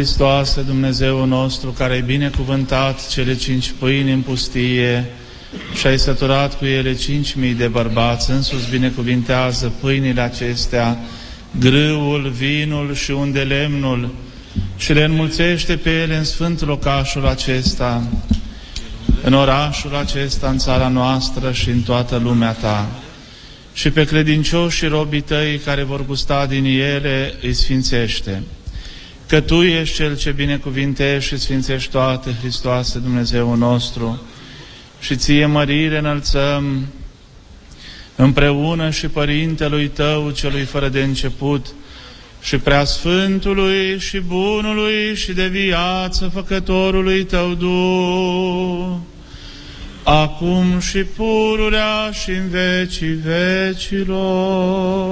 Hristoase, Dumnezeu nostru, care ai binecuvântat cele cinci pâini în pustie și ai săturat cu ele cinci mii de bărbați, însuți binecuvintează pâinile acestea, grâul, vinul și unde lemnul și le înmulțește pe ele în sfânt locașul acesta, în orașul acesta, în țara noastră și în toată lumea Ta. Și pe credincioșii robii Tăi care vor gusta din ele, îi sfințește. Că Tu ești Cel ce binecuvintești și sfințești toate, Hristoase, Dumnezeu nostru, și Ție mărire înălțăm împreună și Părintelui Tău, Celui fără de început, și Preasfântului și Bunului și de viață Făcătorului Tău Duh, acum și pururea și în vecii vecilor.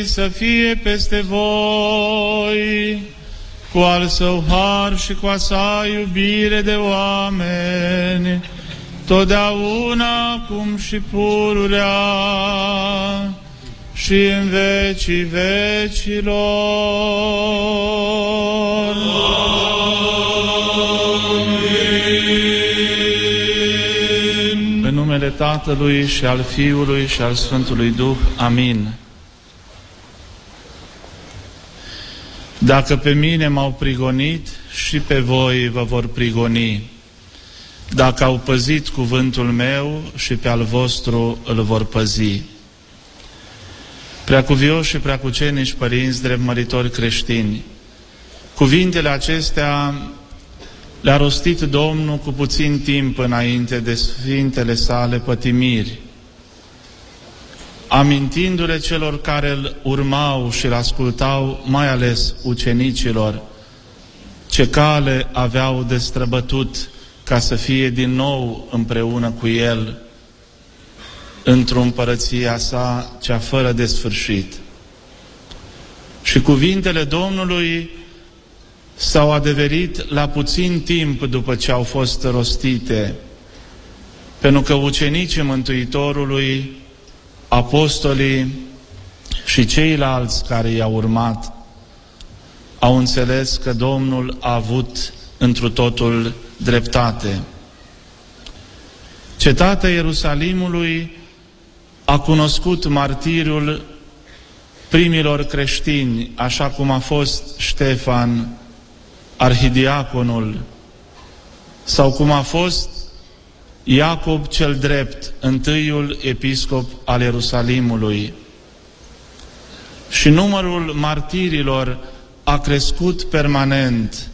Domnului să fie peste voi, cu al său har și cu a sa iubire de oameni, totdeauna, cum și pururea, și în vecii vecilor. În numele Tatălui și al Fiului și al Sfântului Duh. Amin. Dacă pe mine m-au prigonit, și pe voi vă vor prigoni. Dacă au păzit cuvântul meu, și pe al vostru îl vor păzi. Preacuvioși și preacucenici părinți, drept măritori creștini, cuvintele acestea le-a rostit Domnul cu puțin timp înainte de Sfintele sale pătimiri, amintindu-le celor care îl urmau și îl ascultau, mai ales ucenicilor, ce cale aveau de străbătut ca să fie din nou împreună cu El într-o împărăția sa cea fără de sfârșit. Și cuvintele Domnului s-au adeverit la puțin timp după ce au fost rostite, pentru că ucenicii Mântuitorului, apostolii și ceilalți care i-au urmat, au înțeles că Domnul a avut întru totul dreptate. Cetatea Ierusalimului a cunoscut martirul primilor creștini, așa cum a fost Ștefan, arhidiaconul, sau cum a fost Iacob cel drept, întâiul episcop al Ierusalimului. Și numărul martirilor a crescut permanent,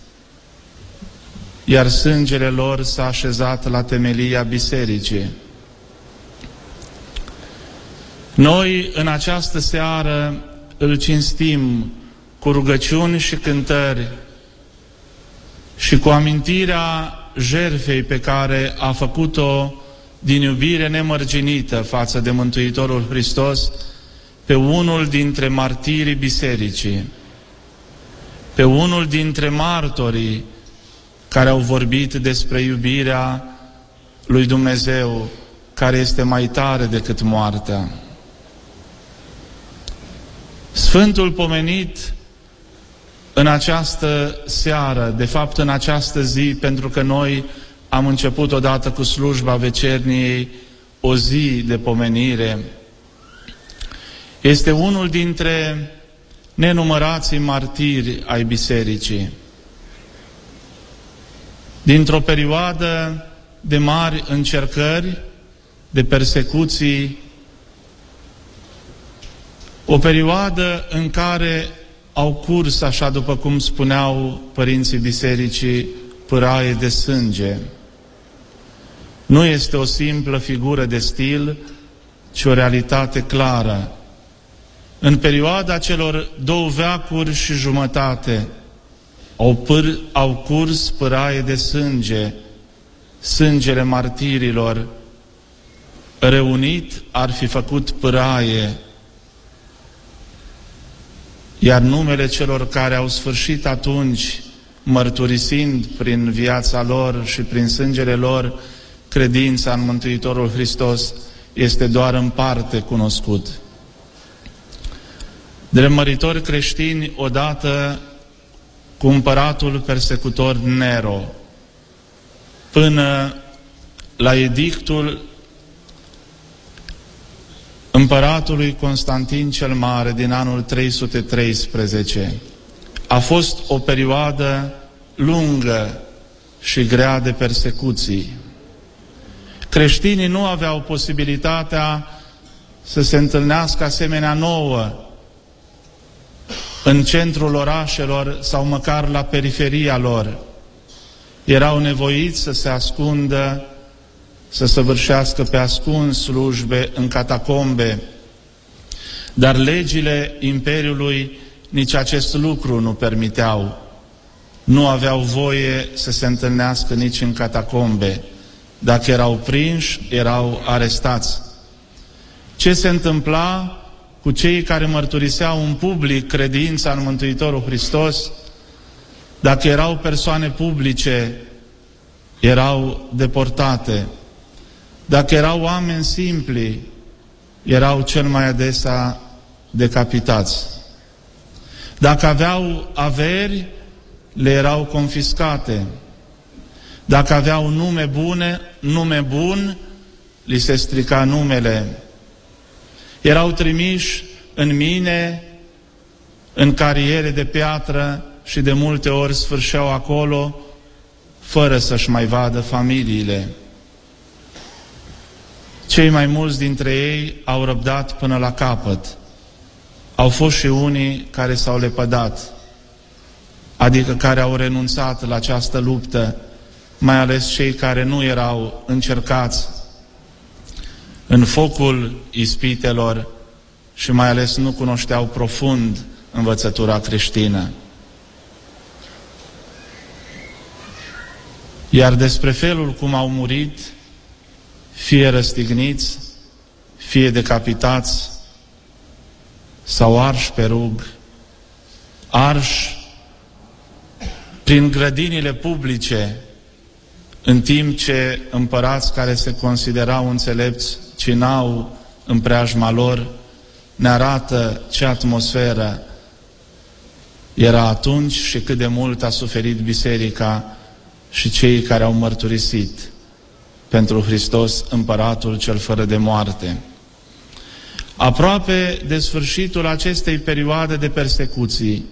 iar sângele lor s-a așezat la temelia bisericii. Noi, în această seară, îl cinstim cu rugăciuni și cântări și cu amintirea jerfei pe care a făcut-o din iubire nemărginită față de Mântuitorul Hristos pe unul dintre martirii bisericii, pe unul dintre martorii care au vorbit despre iubirea lui Dumnezeu, care este mai tare decât moartea. Sfântul pomenit în această seară, de fapt în această zi, pentru că noi am început odată cu slujba vecerniei o zi de pomenire, este unul dintre nenumărații martiri ai bisericii. Dintr-o perioadă de mari încercări, de persecuții, o perioadă în care au curs, așa după cum spuneau părinții bisericii, pâraie de sânge. Nu este o simplă figură de stil, ci o realitate clară. În perioada celor două veacuri și jumătate au, pâr, au curs pâraie de sânge, sângele martirilor, reunit ar fi făcut pâraie iar numele celor care au sfârșit atunci, mărturisind prin viața lor și prin sângele lor credința în Mântuitorul Hristos, este doar în parte cunoscut. Dremăritori creștini, odată cu împăratul persecutor Nero, până la edictul împăratului Constantin cel Mare din anul 313. A fost o perioadă lungă și grea de persecuții. Creștinii nu aveau posibilitatea să se întâlnească asemenea nouă în centrul orașelor sau măcar la periferia lor. Erau nevoiți să se ascundă să săvârșească pe ascuns slujbe în catacombe, dar legile Imperiului nici acest lucru nu permiteau. Nu aveau voie să se întâlnească nici în catacombe. Dacă erau prinși, erau arestați. Ce se întâmpla cu cei care mărturiseau în public credința în Mântuitorul Hristos? Dacă erau persoane publice, erau deportate. Dacă erau oameni simpli, erau cel mai adesea decapitați. Dacă aveau averi, le erau confiscate. Dacă aveau nume bune, nume bun, li se strica numele. Erau trimiși în mine, în cariere de piatră și de multe ori sfârșeau acolo fără să-și mai vadă familiile. Cei mai mulți dintre ei au răbdat până la capăt. Au fost și unii care s-au lepădat, adică care au renunțat la această luptă, mai ales cei care nu erau încercați în focul ispitelor și mai ales nu cunoșteau profund învățătura creștină. Iar despre felul cum au murit, fie răstigniți, fie decapitați sau arși pe rug, arși prin grădinile publice, în timp ce împărați care se considerau înțelepți cinau în preajma lor, ne arată ce atmosferă era atunci și cât de mult a suferit biserica și cei care au mărturisit pentru Hristos împăratul cel fără de moarte. Aproape de sfârșitul acestei perioade de persecuții,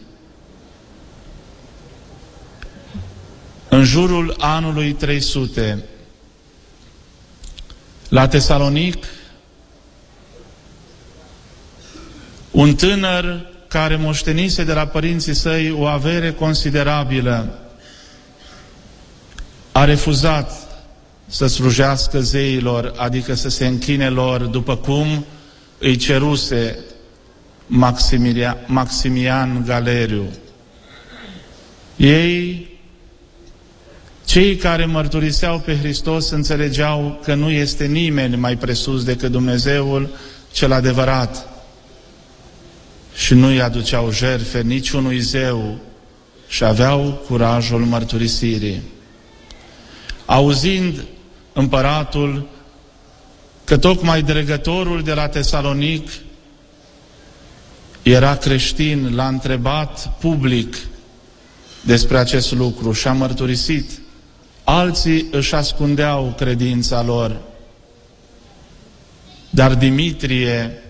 în jurul anului 300, la Tesalonic, un tânăr care moștenise de la părinții săi o avere considerabilă, a refuzat să slujească zeilor, adică să se închine lor, după cum îi ceruse Maximian Galeriu. Ei, cei care mărturiseau pe Hristos, înțelegeau că nu este nimeni mai presus decât Dumnezeul cel adevărat. Și nu îi aduceau jerfe niciunui zeu și aveau curajul mărturisirii. Auzind împăratul că tocmai dregătorul de la Tesalonic era creștin, l-a întrebat public despre acest lucru și a mărturisit. Alții își ascundeau credința lor. Dar Dimitrie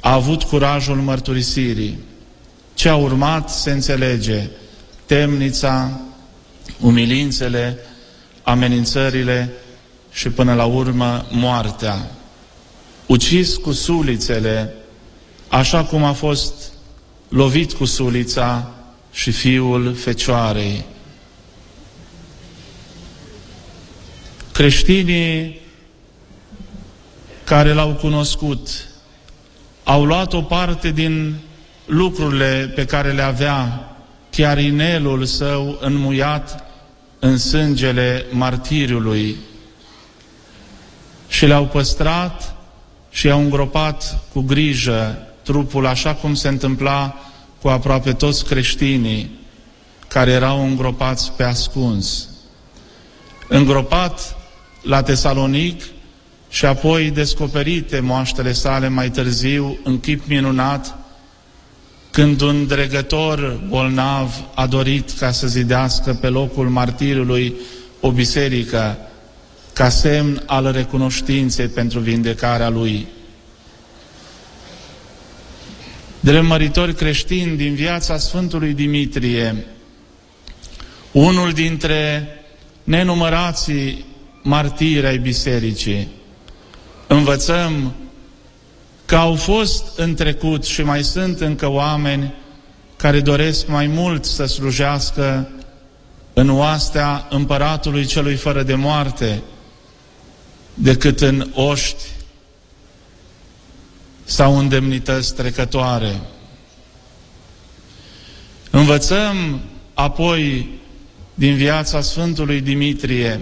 a avut curajul mărturisirii. Ce a urmat se înțelege. Temnița, umilințele, amenințările și până la urmă moartea. Ucis cu sulițele, așa cum a fost lovit cu sulița și fiul fecioarei. Creștinii care l-au cunoscut au luat o parte din lucrurile pe care le avea, chiar inelul său înmuiat în sângele martiriului și le-au păstrat și au îngropat cu grijă trupul așa cum se întâmpla cu aproape toți creștinii care erau îngropați pe ascuns. Îngropat la Tesalonic și apoi descoperite moaștele sale mai târziu în chip minunat când un dregător bolnav a dorit ca să zidească pe locul martirului o biserică ca semn al recunoștinței pentru vindecarea lui. Drept creștini din viața Sfântului Dimitrie, unul dintre nenumărații martiri ai bisericii, învățăm că au fost în trecut și mai sunt încă oameni care doresc mai mult să slujească în oastea împăratului celui fără de moarte decât în oști sau în demnități trecătoare. Învățăm apoi din viața Sfântului Dimitrie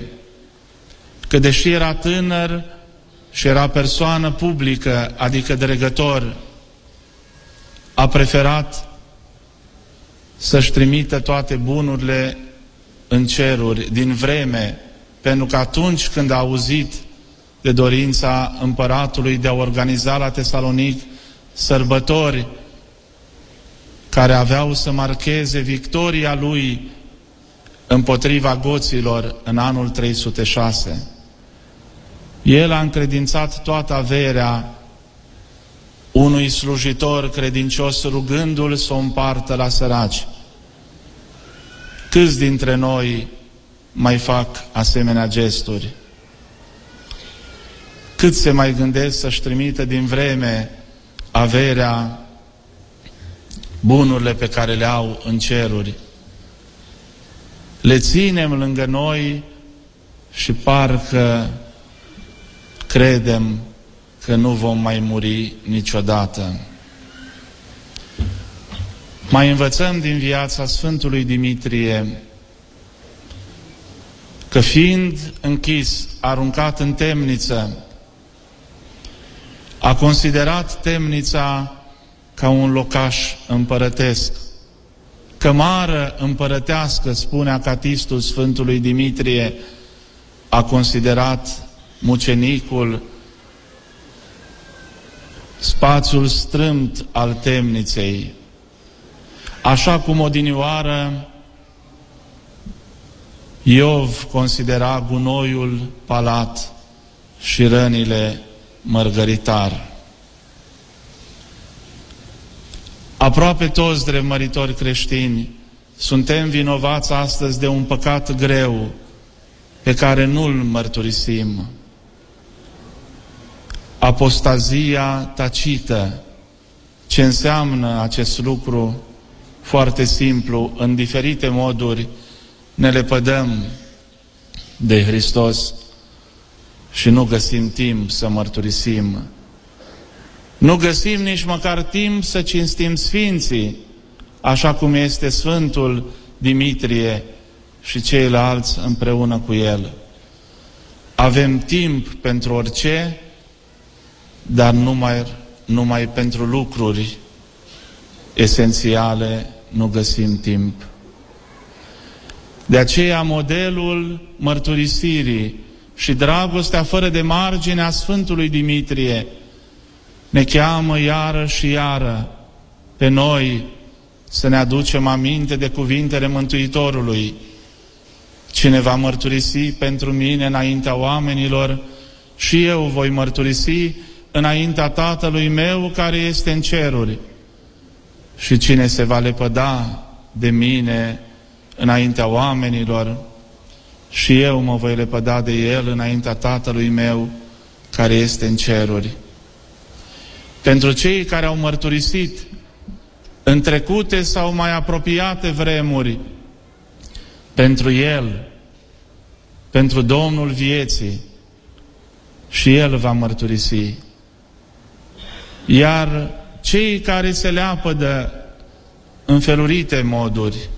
că deși era tânăr și era persoană publică, adică dregător, a preferat să-și trimită toate bunurile în ceruri, din vreme, pentru că atunci când a auzit de dorința împăratului de a organiza la Tesalonic sărbători care aveau să marcheze victoria lui împotriva goților în anul 306. El a încredințat toată averea unui slujitor credincios rugându-l să o împartă la săraci. Câți dintre noi mai fac asemenea gesturi? Cât se mai gândesc să-și trimită din vreme averea, bunurile pe care le au în ceruri? Le ținem lângă noi și parcă credem că nu vom mai muri niciodată. Mai învățăm din viața Sfântului Dimitrie că fiind închis, aruncat în temniță, a considerat temnița ca un locaș împărătesc. Cămară împărătească, spune acatistul Sfântului Dimitrie, a considerat mucenicul spațiul strâmt al temniței, așa cum odinioară Iov considera gunoiul palat și rănile mărgăritar. Aproape toți dremăritori creștini suntem vinovați astăzi de un păcat greu pe care nu-l mărturisim. Apostazia tacită. Ce înseamnă acest lucru? Foarte simplu, în diferite moduri ne lepădăm de Hristos și nu găsim timp să mărturisim. Nu găsim nici măcar timp să cinstim Sfinții, așa cum este Sfântul Dimitrie și ceilalți împreună cu el. Avem timp pentru orice, dar numai, numai pentru lucruri esențiale nu găsim timp. De aceea modelul mărturisirii și dragostea fără de margine a Sfântului Dimitrie ne cheamă iară și iară pe noi să ne aducem aminte de cuvintele Mântuitorului. Cine va mărturisi pentru mine înaintea oamenilor, și eu voi mărturisi înaintea Tatălui meu care este în ceruri. Și cine se va lepăda de mine înaintea oamenilor, și eu mă voi lepăda de el înaintea Tatălui meu care este în ceruri. Pentru cei care au mărturisit în trecute sau mai apropiate vremuri, pentru El, pentru Domnul vieții, și El va mărturisi. Iar cei care se leapădă în felurite moduri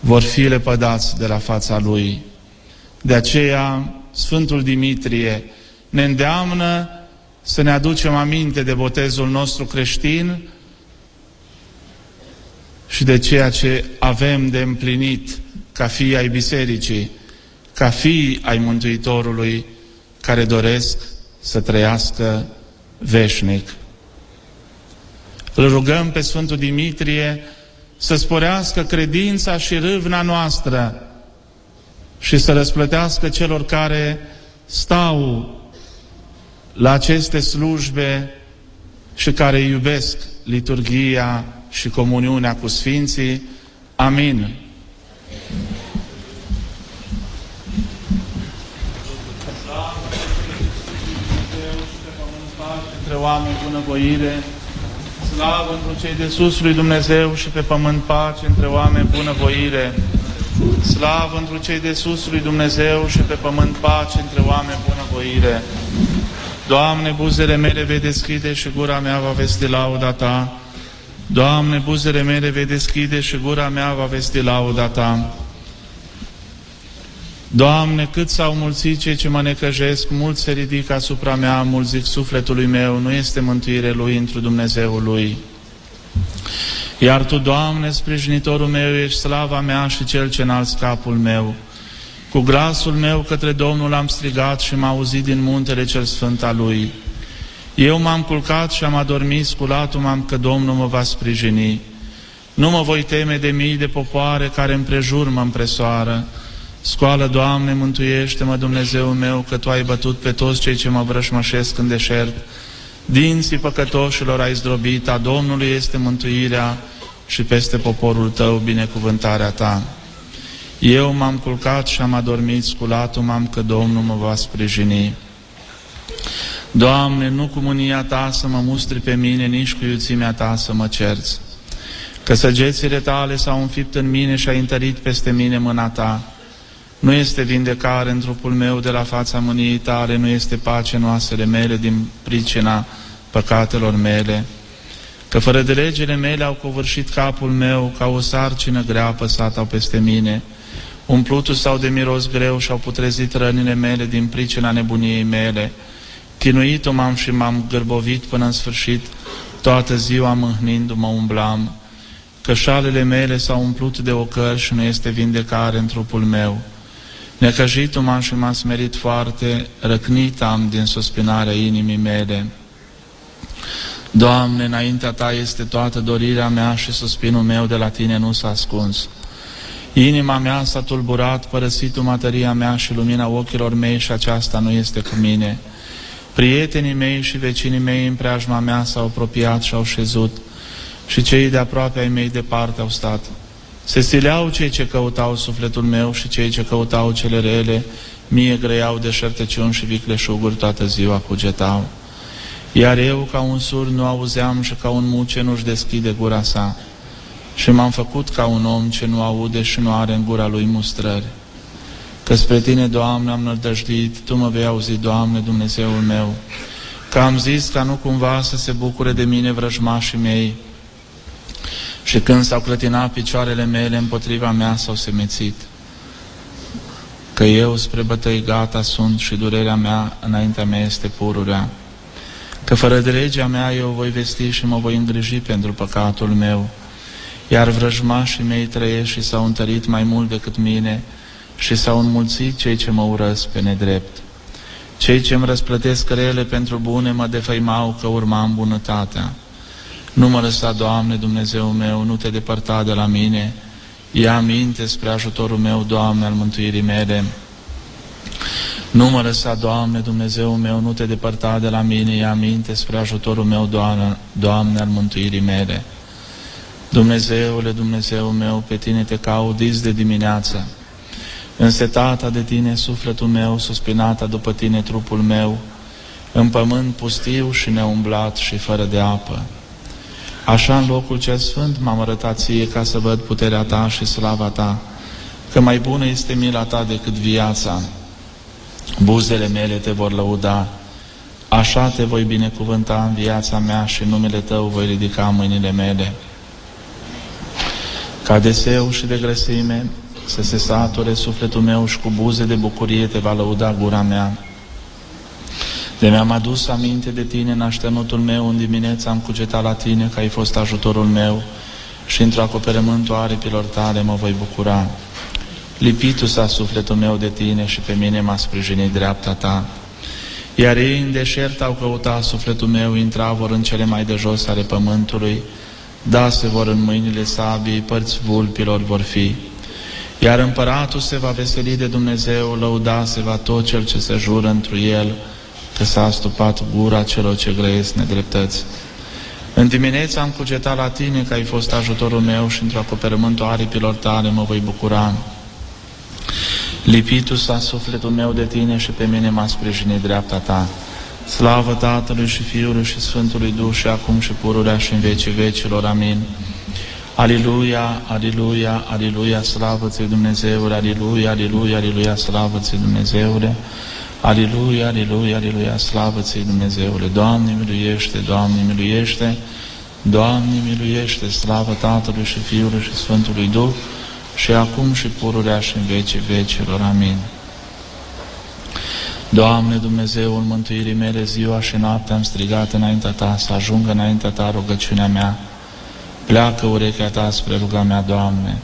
vor fi lepădați de la fața Lui. De aceea, Sfântul Dimitrie ne îndeamnă să ne aducem aminte de botezul nostru creștin și de ceea ce avem de împlinit ca fii ai bisericii, ca fii ai Mântuitorului care doresc să trăiască veșnic. Îl rugăm pe Sfântul Dimitrie să sporească credința și râvna noastră și să răsplătească celor care stau la aceste slujbe și care iubesc liturgia și comuniunea cu Sfinții. Amin. Oameni bunăvoire, slavă într cei de sus lui Dumnezeu și pe pământ pace între oameni bunăvoire, slavă într cei de sus lui Dumnezeu și pe pământ pace între oameni bunăvoire. Doamne, buzele mele vei deschide și gura mea va vesti lauda Ta. Doamne, buzele mele vei deschide și gura mea va vesti lauda Ta. Doamne, cât s-au mulțit cei ce mă necăjesc, mulți se ridică asupra mea, mulți zic sufletului meu, nu este mântuire lui într Dumnezeul lui. Iar Tu, Doamne, sprijinitorul meu, ești slava mea și cel ce înalți capul meu. Cu glasul meu către Domnul am strigat și m-a auzit din muntele cel sfânt al Lui. Eu m-am culcat și am adormit, sculatul-m că Domnul mă va sprijini. Nu mă voi teme de mii de popoare care împrejur mă împresoară. Scoală, Doamne, mântuiește-mă, Dumnezeu meu, că Tu ai bătut pe toți cei ce mă vrășmășesc în deșert. Dinții păcătoșilor ai zdrobit, a Domnului este mântuirea și peste poporul Tău binecuvântarea Ta. Eu m-am culcat și am adormit, sculatul m-am că Domnul mă va sprijini. Doamne, nu cu mânia Ta să mă mustri pe mine, nici cu iuțimea Ta să mă cerți. Că săgețile Tale s-au înfipt în mine și ai întărit peste mine mâna Ta. Nu este vindecare în trupul meu de la fața mâniei Tale, nu este pace în oasele mele din pricina păcatelor mele. Că fără de legile mele au covârșit capul meu, ca o sarcină grea apăsată au peste mine. Umplutul sau de miros greu și-au putrezit rănile mele din pricina nebuniei mele. Chinuit m-am și m-am gârbovit până în sfârșit, toată ziua mâhnindu-mă umblam, că șalele mele s-au umplut de ocări și nu este vindecare în trupul meu. Necăjitul m-am și m-am smerit foarte, răcnit am din suspinarea inimii mele. Doamne, înaintea Ta este toată dorirea mea și suspinul meu de la Tine nu s-a ascuns. Inima mea s-a tulburat, părăsit materia mea și lumina ochilor mei și aceasta nu este cu mine. Prietenii mei și vecinii mei în preajma mea s-au apropiat și au șezut și cei de aproape ai mei departe au stat. Se sileau cei ce căutau sufletul meu și cei ce căutau cele rele, mie greiau de șertăciuni și vicleșuguri toată ziua cugetau. Iar eu, ca un sur, nu auzeam și ca un muce nu-și deschide gura sa. Și m-am făcut ca un om ce nu aude și nu are în gura lui mustrări. Că spre Tine, Doamne, am nărdăjduit, Tu mă vei auzi, Doamne, Dumnezeul meu, că am zis ca nu cumva să se bucure de mine vrăjmașii mei, și când s-au clătinat picioarele mele împotriva mea s-au semețit, că eu spre bătăi gata sunt și durerea mea înaintea mea este pururea, că fără de legea mea eu voi vesti și mă voi îngriji pentru păcatul meu, iar vrăjmașii mei trăiesc și s-au întărit mai mult decât mine și s-au înmulțit cei ce mă urăsc pe nedrept. Cei ce îmi răsplătesc rele pentru bune mă defăimau că urmam bunătatea. Nu mă lăsa, Doamne, Dumnezeu meu, nu te depărta de la mine. Ia minte spre ajutorul meu, Doamne, al mântuirii mele. Nu mă lăsa, Doamne, Dumnezeu meu, nu te depărta de la mine. Ia minte spre ajutorul meu, Doamne, Doamne, al mântuirii mele. Dumnezeule, Dumnezeu meu, pe Tine te caut dis de dimineață. Însetata de Tine sufletul meu, suspinata după Tine trupul meu, în pământ pustiu și neumblat și fără de apă. Așa în locul cel sfânt m-am arătat ție ca să văd puterea ta și slava ta, că mai bună este mila ta decât viața. Buzele mele te vor lăuda, așa te voi binecuvânta în viața mea și numele tău voi ridica mâinile mele. Ca de seu și de grăsime să se sature sufletul meu și cu buze de bucurie te va lăuda gura mea. De mi-am adus aminte de tine în așternutul meu, în dimineața am cugetat la tine că ai fost ajutorul meu și într-o acoperământul aripilor tale mă voi bucura. Lipitul s-a sufletul meu de tine și pe mine m-a sprijinit dreapta ta. Iar ei în deșert au căutat sufletul meu, intra vor în cele mai de jos ale pământului, da se vor în mâinile sabii, părți vulpilor vor fi. Iar împăratul se va veseli de Dumnezeu, lăuda se va tot cel ce se jură întru el, că s-a astupat gura celor ce grăiesc nedreptăți. În dimineața am cugetat la tine că ai fost ajutorul meu și într-o acoperământul aripilor tale mă voi bucura. Lipitul s-a sufletul meu de tine și pe mine m-a sprijinit dreapta ta. Slavă Tatălui și Fiului și Sfântului Duh și acum și pururea și în vecii vecilor. Amin. Aliluia, aliluia, aliluia, slavă ți Dumnezeule, aliluia, aliluia, aliluia, slavă ți Dumnezeule. Aleluia, aleluia, aleluia, slavă ți Dumnezeule. Doamne, miluiește, Doamne, miluiește. Doamne, miluiește, slavă Tatălui și Fiului și Sfântului Duh, și acum și pururea și în vecii vecilor. Amin. Doamne Dumnezeul mântuirii mele, ziua și noaptea am strigat înaintea Ta, să ajungă înaintea Ta rugăciunea mea. Pleacă urechea Ta spre ruga mea, Doamne,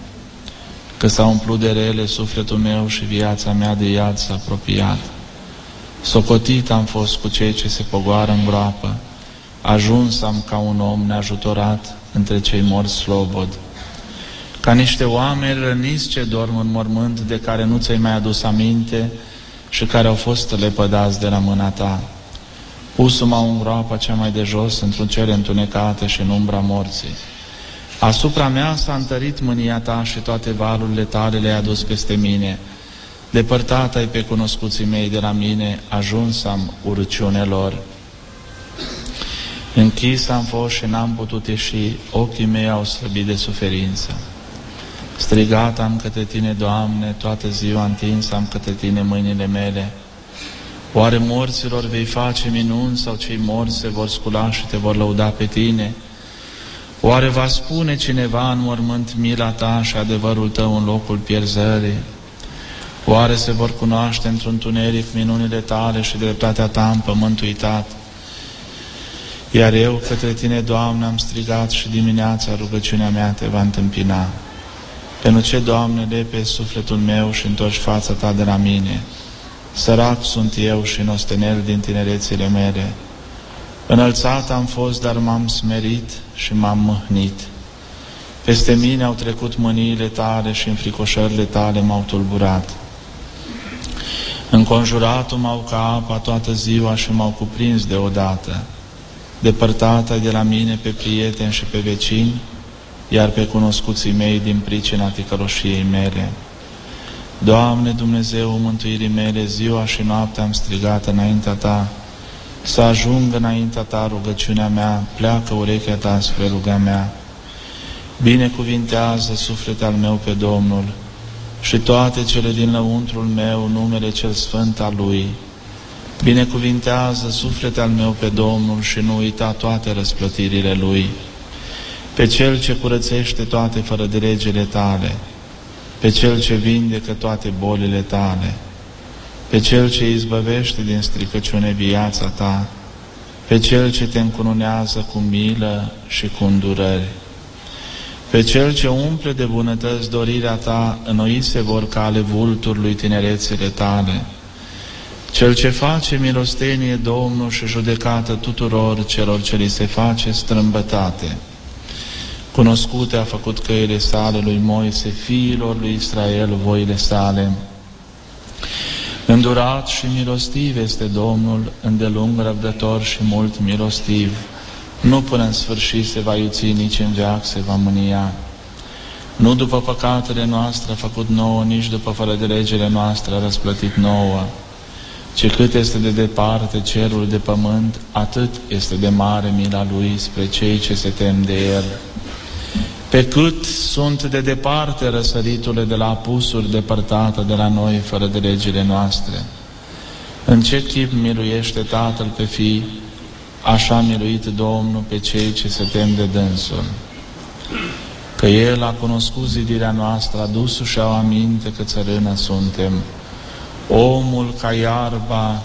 că s-a umplut de rele sufletul meu și viața mea de iad s-a apropiat. Socotit am fost cu cei ce se pogoară în groapă, ajuns am ca un om neajutorat între cei morți slobod. Ca niște oameni răniți ce dorm în mormânt de care nu ți-ai mai adus aminte și care au fost lepădați de la mâna ta. Pusă-mă în groapa cea mai de jos, într-un cer întunecată și în umbra morții. Asupra mea s-a întărit mânia ta și toate valurile tale le-ai adus peste mine. Depărtat ai pe cunoscuții mei de la mine, ajuns am urăciunelor. Închis am fost și n-am putut ieși, ochii mei au slăbit de suferință. Strigat am către Tine, Doamne, toată ziua întins am către Tine mâinile mele. Oare morților vei face minuni sau cei morți se vor scula și te vor lăuda pe Tine? Oare va spune cineva în mormânt mila Ta și adevărul Tău în locul pierzării? Oare se vor cunoaște într-un tuneric minunile Tale și dreptatea Ta în pământ uitat? Iar eu către Tine, Doamne, am strigat și dimineața rugăciunea mea Te va întâmpina. Pentru ce, Doamne, lepe sufletul meu și întorci fața Ta de la mine. Sărac sunt eu și nostenel din tinerețile mele. Înălțat am fost, dar m-am smerit și m-am mâhnit. Peste mine au trecut mâniile Tale și înfricoșările Tale m-au tulburat. Înconjuratul m-au ca apa toată ziua și m-au cuprins deodată. Depărtată de la mine pe prieteni și pe vecini, iar pe cunoscuții mei din pricina ticăloșiei mele. Doamne Dumnezeu mântuirii mele, ziua și noaptea am strigat înaintea Ta, să ajungă înaintea Ta rugăciunea mea, pleacă urechea Ta spre ruga mea. Binecuvintează sufletul al meu pe Domnul și toate cele din lăuntrul meu, numele cel sfânt al Lui. Binecuvintează sufletul al meu pe Domnul și nu uita toate răsplătirile Lui. Pe Cel ce curățește toate fără de legile tale, pe Cel ce vindecă toate bolile tale, pe Cel ce izbăvește din stricăciune viața ta, pe Cel ce te încununează cu milă și cu îndurări, pe Cel ce umple de bunătăți dorirea ta, înnoi se vor cale vulturului tinerețele tale, Cel ce face milostenie Domnul și judecată tuturor celor ce li se face strâmbătate, Cunoscute a făcut căile sale lui Moise, fiilor lui Israel, voile sale. Îndurat și milostiv este Domnul, îndelung răbdător și mult milostiv. Nu până în sfârșit se va iuți, nici în veac se va mânia. Nu după păcatele noastre a făcut nouă, nici după fără de legile noastre a răsplătit nouă. Ce cât este de departe cerul de pământ, atât este de mare mila Lui spre cei ce se tem de El. Pe cât sunt de departe răsăriturile de la apusuri depărtate de la noi fără de legile noastre. În ce chip miluiește Tatăl pe fii, așa miluit Domnul pe cei ce se tem de dânsul. Că El a cunoscut zidirea noastră, adus și au aminte că țărână suntem. Omul ca iarba,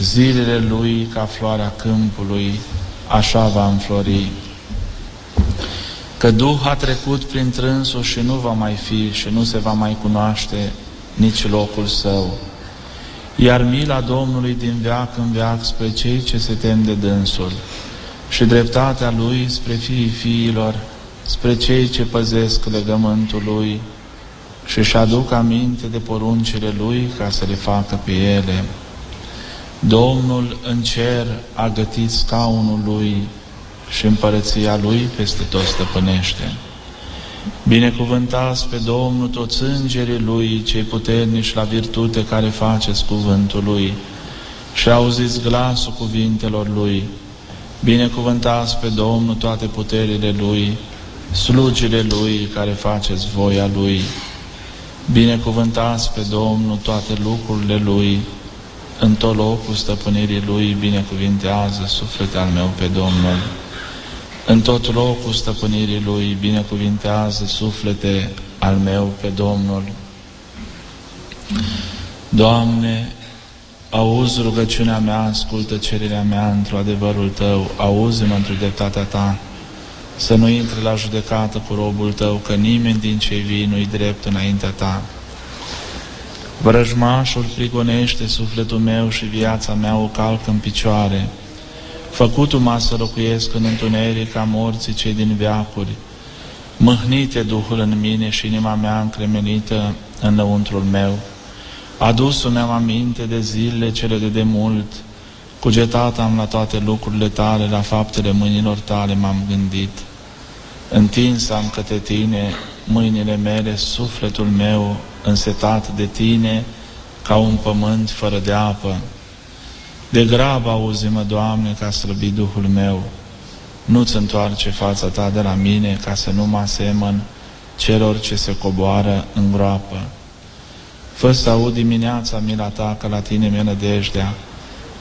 zilele lui ca floarea câmpului, așa va înflori că Duh a trecut prin trânsul și nu va mai fi și nu se va mai cunoaște nici locul său. Iar mila Domnului din veac în veac spre cei ce se tem de dânsul și dreptatea Lui spre fiii fiilor, spre cei ce păzesc legământul Lui și își aduc aminte de poruncile Lui ca să le facă pe ele. Domnul în cer a gătit scaunul Lui și împărăția Lui peste tot stăpânește. Binecuvântați pe Domnul toți îngerii Lui, cei puternici la virtute care faceți cuvântul Lui și auziți glasul cuvintelor Lui. Binecuvântați pe Domnul toate puterile Lui, slugile Lui care faceți voia Lui. Binecuvântați pe Domnul toate lucrurile Lui, în tot locul stăpânirii Lui binecuvintează sufletul al meu pe Domnul. În tot locul stăpânirii Lui binecuvintează suflete al meu pe Domnul. Doamne, auzi rugăciunea mea, ascultă cererea mea într-o adevărul Tău, auzi-mă într-o dreptatea Ta, să nu intre la judecată cu robul Tău, că nimeni din cei vii nu-i drept înaintea Ta. Vrăjmașul prigonește sufletul meu și viața mea o calcă în picioare. Făcutul-mă să locuiesc în întuneric ca morții cei din veacuri. Mâhnite Duhul în mine și inima mea încremenită în lăuntrul meu. Adus mi-am aminte de zilele cele de demult, cugetat am la toate lucrurile tale, la faptele mâinilor tale m-am gândit. Întins am către tine mâinile mele, sufletul meu însetat de tine, ca un pământ fără de apă. De grab auzi-mă, Doamne, ca slăbi Duhul meu. Nu-ți întoarce fața ta de la mine, ca să nu mă asemăn celor ce se coboară în groapă. Fă să aud dimineața mila ta, că la tine mi-e nădejdea.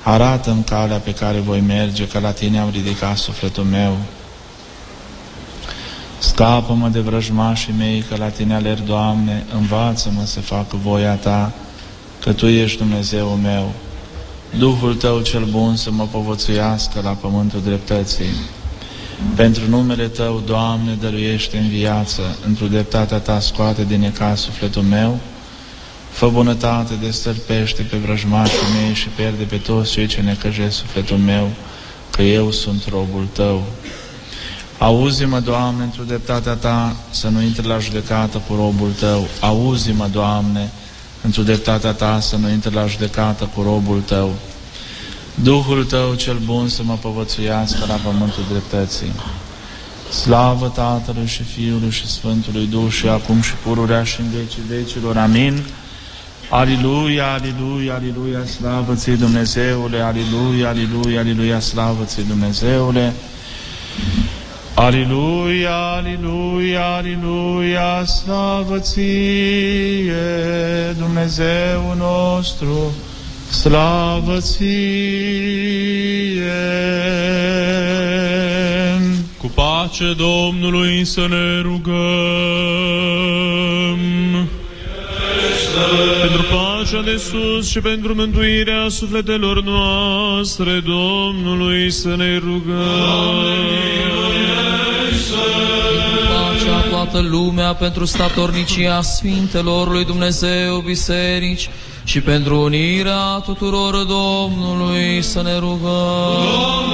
Arată-mi calea pe care voi merge, că la tine am ridicat sufletul meu. Scapă-mă de vrăjmașii mei, că la tine alerg, Doamne, învață-mă să fac voia ta, că Tu ești Dumnezeul meu. Duhul Tău cel bun să mă povățuiască la pământul dreptății. Pentru numele Tău, Doamne, dăruiește în viață, într-o dreptatea Ta scoate din ecaz sufletul meu, Fă bunătate, destărpește pe vrăjmașii mei și pierde pe toți cei ce necăjesc sufletul meu, că eu sunt robul Tău. Auzi-mă, Doamne, într-o dreptatea Ta, să nu intri la judecată cu robul Tău. Auzi-mă, Doamne, într-o dreptatea Ta, să nu intri la judecată cu robul Tău. Duhul Tău cel bun să mă povățuiască la pământul dreptății. Slavă Tatălui și Fiului și Sfântului Duh și acum și pururea și în vecii vecilor. Amin. Aliluia, aliluia, aliluia, slavă ți Dumnezeule, aliluia, aliluia, aliluia, slavă ți Dumnezeule. Aliluia, aliluia, aliluia, slavă ție, Dumnezeu nostru, slavă ție. Cu pace Domnului să ne rugăm. Pentru pacea de sus și pentru mântuirea sufletelor noastre, Domnului să ne rugăm. pacea toată lumea pentru statornicia Sfintelor lui Dumnezeu Biserici și pentru unirea tuturor Domnului să ne rugăm.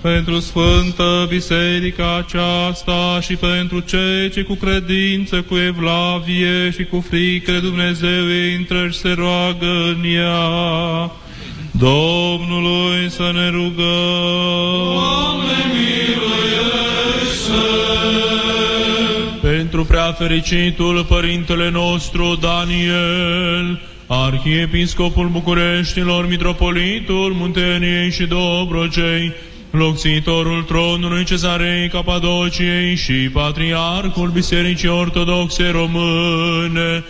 Pentru Sfântă Biserica aceasta și pentru cei ce cu credință, cu evlavie și cu frică de Dumnezeu intră și se roagă în ea, Domnului să ne rugăm. Doamne, Pentru prea fericitul Părintele nostru Daniel, Arhiepiscopul Bucureștilor, Mitropolitul Munteniei și Dobrogei, locțitorul tronului Cezarei Capadociei și Patriarhul Bisericii Ortodoxe Române,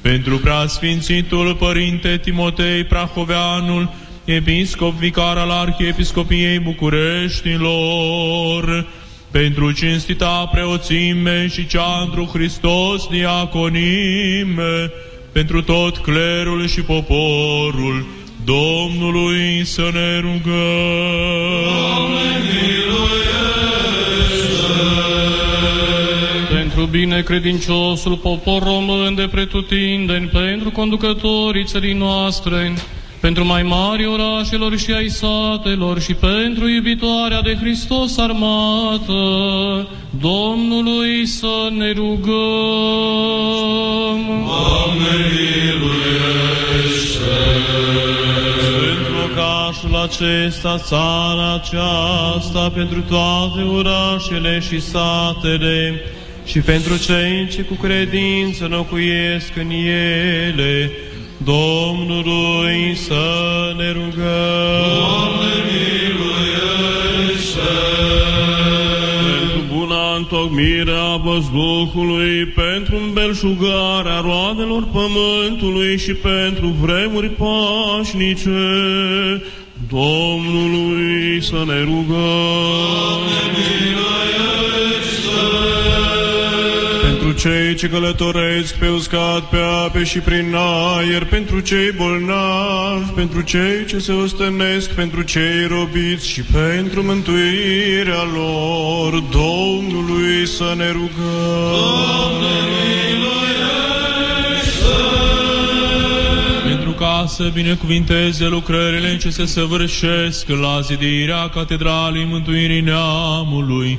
pentru preasfințitul Părinte Timotei Prahoveanul, episcop vicar al Arhiepiscopiei Bucureștilor, pentru cinstita preoțime și cea întru Hristos diaconime, pentru tot clerul și poporul, Domnului să ne rugăm. Pentru binecredinciosul popor român de pretutindeni, pentru conducătorii țării noastre, pentru mai mari orașelor și ai satelor și pentru iubitoarea de Hristos armată, Domnului să ne rugăm. Doamne, Pentru locașul acesta, țara aceasta, pentru toate orașele și satele, și pentru cei ce cu credință locuiesc în ele, Domnului să ne rugăm. Doamne, miluiește! Pentru buna întocmire a văzduhului, pentru îmbelșugarea roadelor pământului și pentru vremuri pașnice, Domnului să ne rugăm. Pentru cei ce călătoresc pe uscat, pe ape și prin aer, pentru cei bolnavi, pentru cei ce se ostenesc, pentru cei robiți și pentru mântuirea lor, Domnului să ne rugăm. pentru ca să binecuvinteze lucrările ce se săvârșesc la zidirea Catedralei Mântuirii Neamului,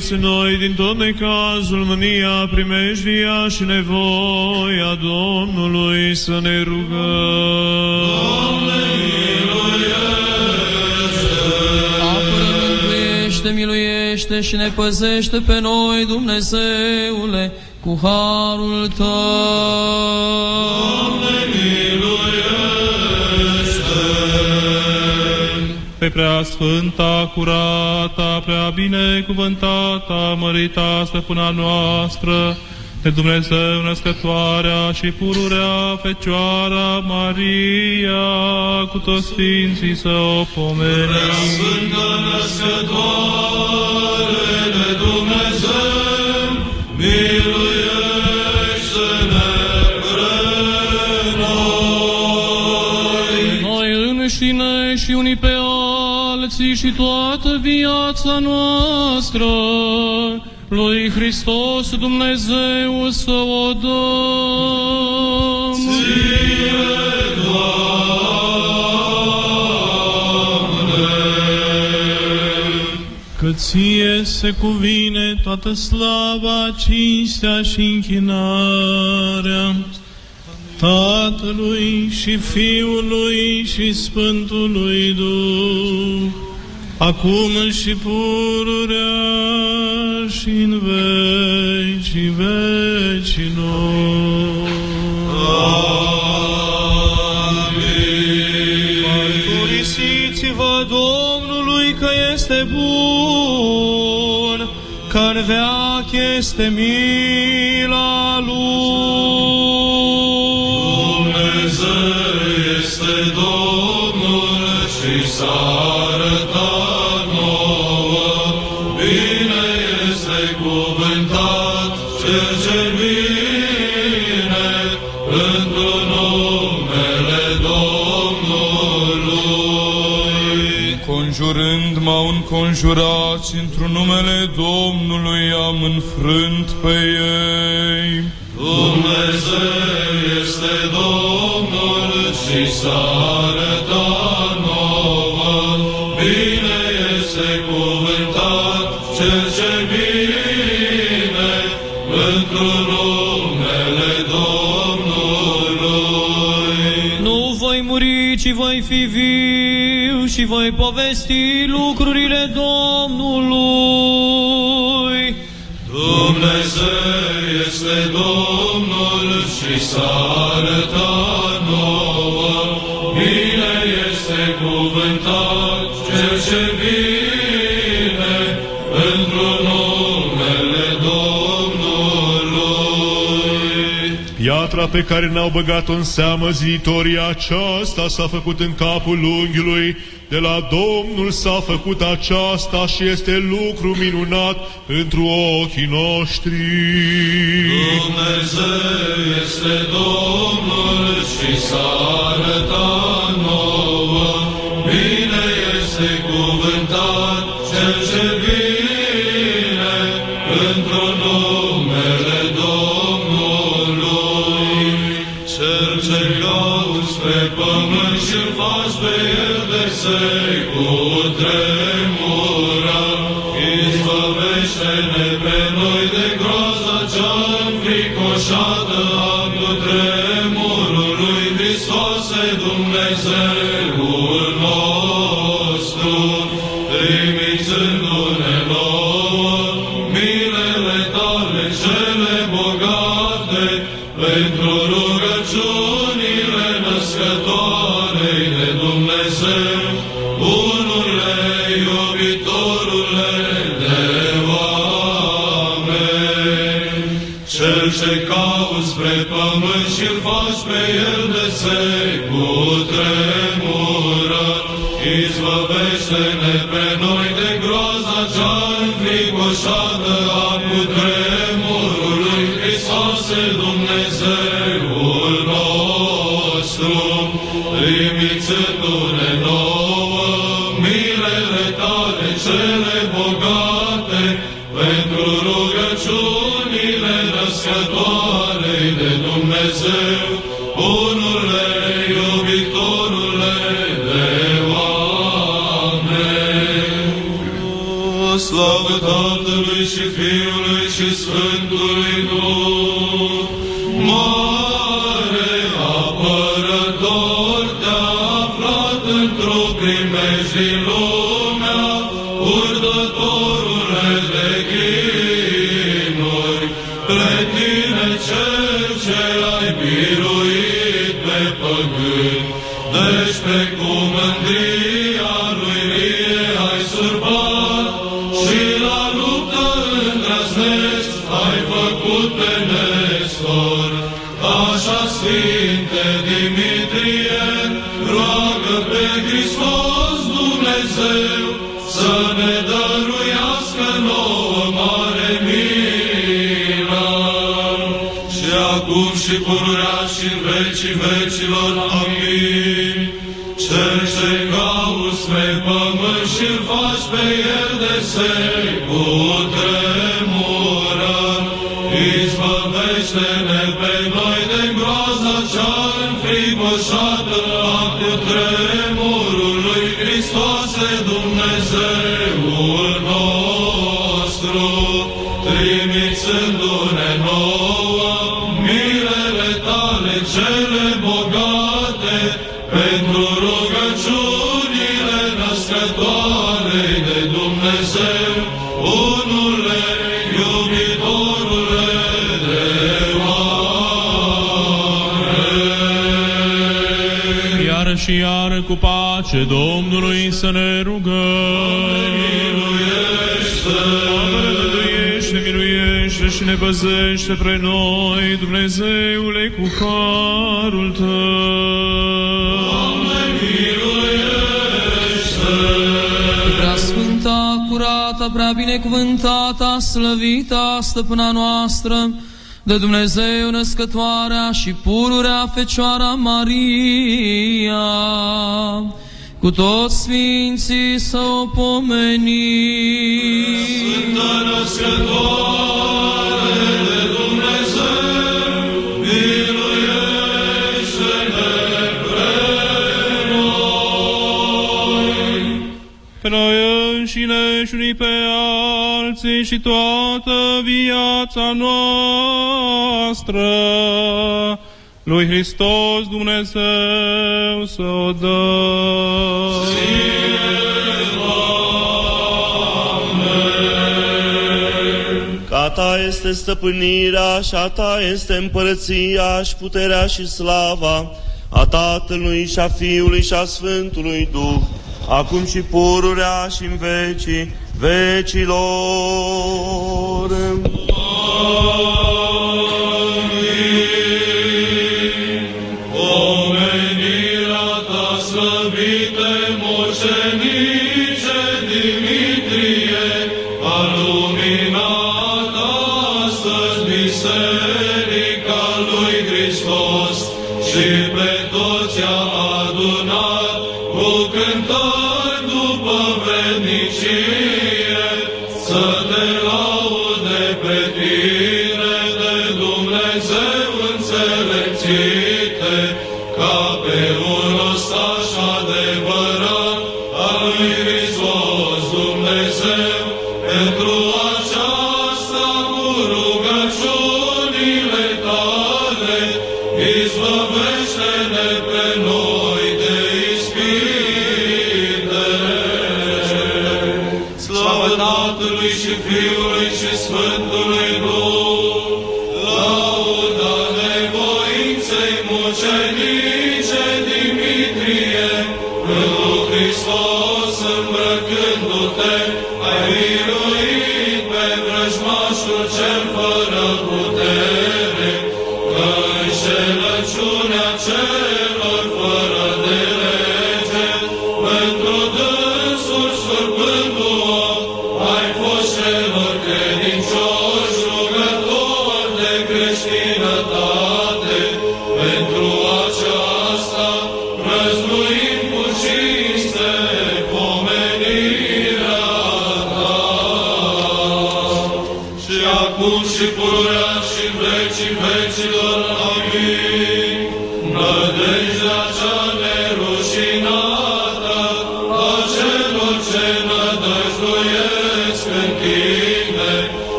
Izbăviți noi din tot necazul, mânia, primejdia și nevoia Domnului să ne rugăm. Apără, mântuiește, miluiește și ne păzește pe noi, Dumnezeule, cu harul Tău. Pe prea sfânta, curata, prea binecuvântata, mărita stăpâna noastră, de Dumnezeu născătoarea și pururea Fecioara Maria, cu toți Sfinții să o pomenim. Sfântă născătoare de Dumnezeu, miluiește-ne pre noi. Noi înșine și unii pe alții și toată viața noastră, lui Hristos Dumnezeu să o dăm. Că ție se cuvine toată slava, cinstea și închinarea Tatălui și Fiului și Sfântului Duh, acum și pururea și în vecii vecilor. Mărturisiți-vă Domnului că este bun, că în veac este mila m-au înconjurat și într-un numele Domnului am înfrânt pe ei. Dumnezeu este Domnul și s-a arătat nouă. Bine este cuvântat cel ce muri, ci voi fi viu și voi povesti lucrurile Domnului. Dumnezeu este Domnul și s-a arătat nouă. Bine este cuvântat cel ce vine Piatra pe care ne-au băgat-o în seamă ziditorii aceasta s-a făcut în capul unghiului, de la Domnul s-a făcut aceasta și este lucru minunat pentru ochii noștri. Dumnezeu este Domnul și s-a arătat nouă. Bine este cuvântat cel ce faci pe el de secul tremură. Izbăvește-ne pe noi de groaza cea înfricoșată se utremura, izva vešte ne prenosi. Pace Domnului să ne rugăm. Apără, dăduiește, miluiește și ne păzește pre noi, Dumnezeule, cu harul Tău. Prea sfânta, curată, prea binecuvântată, slăvita stăpâna noastră, de Dumnezeu născătoarea și pururea Fecioara Maria, cu toți sfinții să o pomenim. Sfântă născătoare de Dumnezeu, miluiește-ne pre noi. Pe noi înșine și unii pe alții și toată viața noastră, lui Hristos Dumnezeu să o dăm. Ca ta este stăpânirea și a ta este împărăția și puterea și slava a Tatălui și a Fiului și a Sfântului Duh, acum și pururea și în vecii vecilor. Omenirea ocean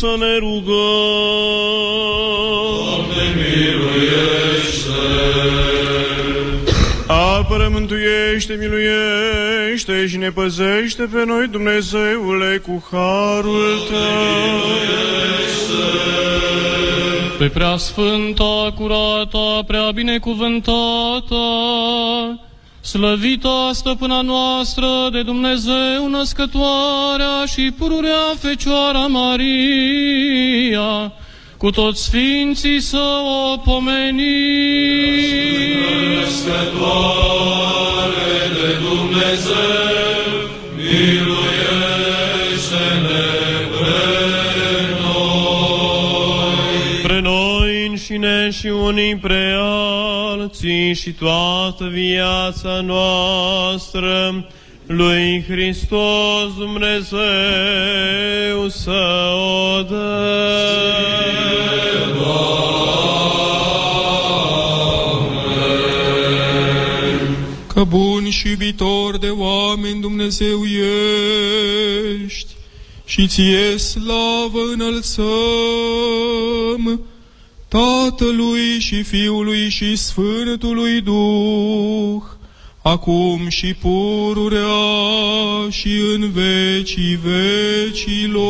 să ne rugăm. Doamne, miluiește! Apără, mântuiește, miluiește și ne păzește pe noi, Dumnezeule, cu harul Tău. Pe prea sfânta, curată, prea binecuvântată, slăvita stăpâna noastră de Dumnezeu născătoarea și pururea Fecioara Maria, cu toți sfinții să o pomenim. Născătoare de Dumnezeu, miluiește-ne pe noi. Pre noi înșine și unii pre alții și toată viața noastră, lui Hristos Dumnezeu să o Că bun și iubitor de oameni Dumnezeu ești și ție slavă înălțăm Tatălui și Fiului și Sfântului Duh, acum și pururea și în vecii vecilor.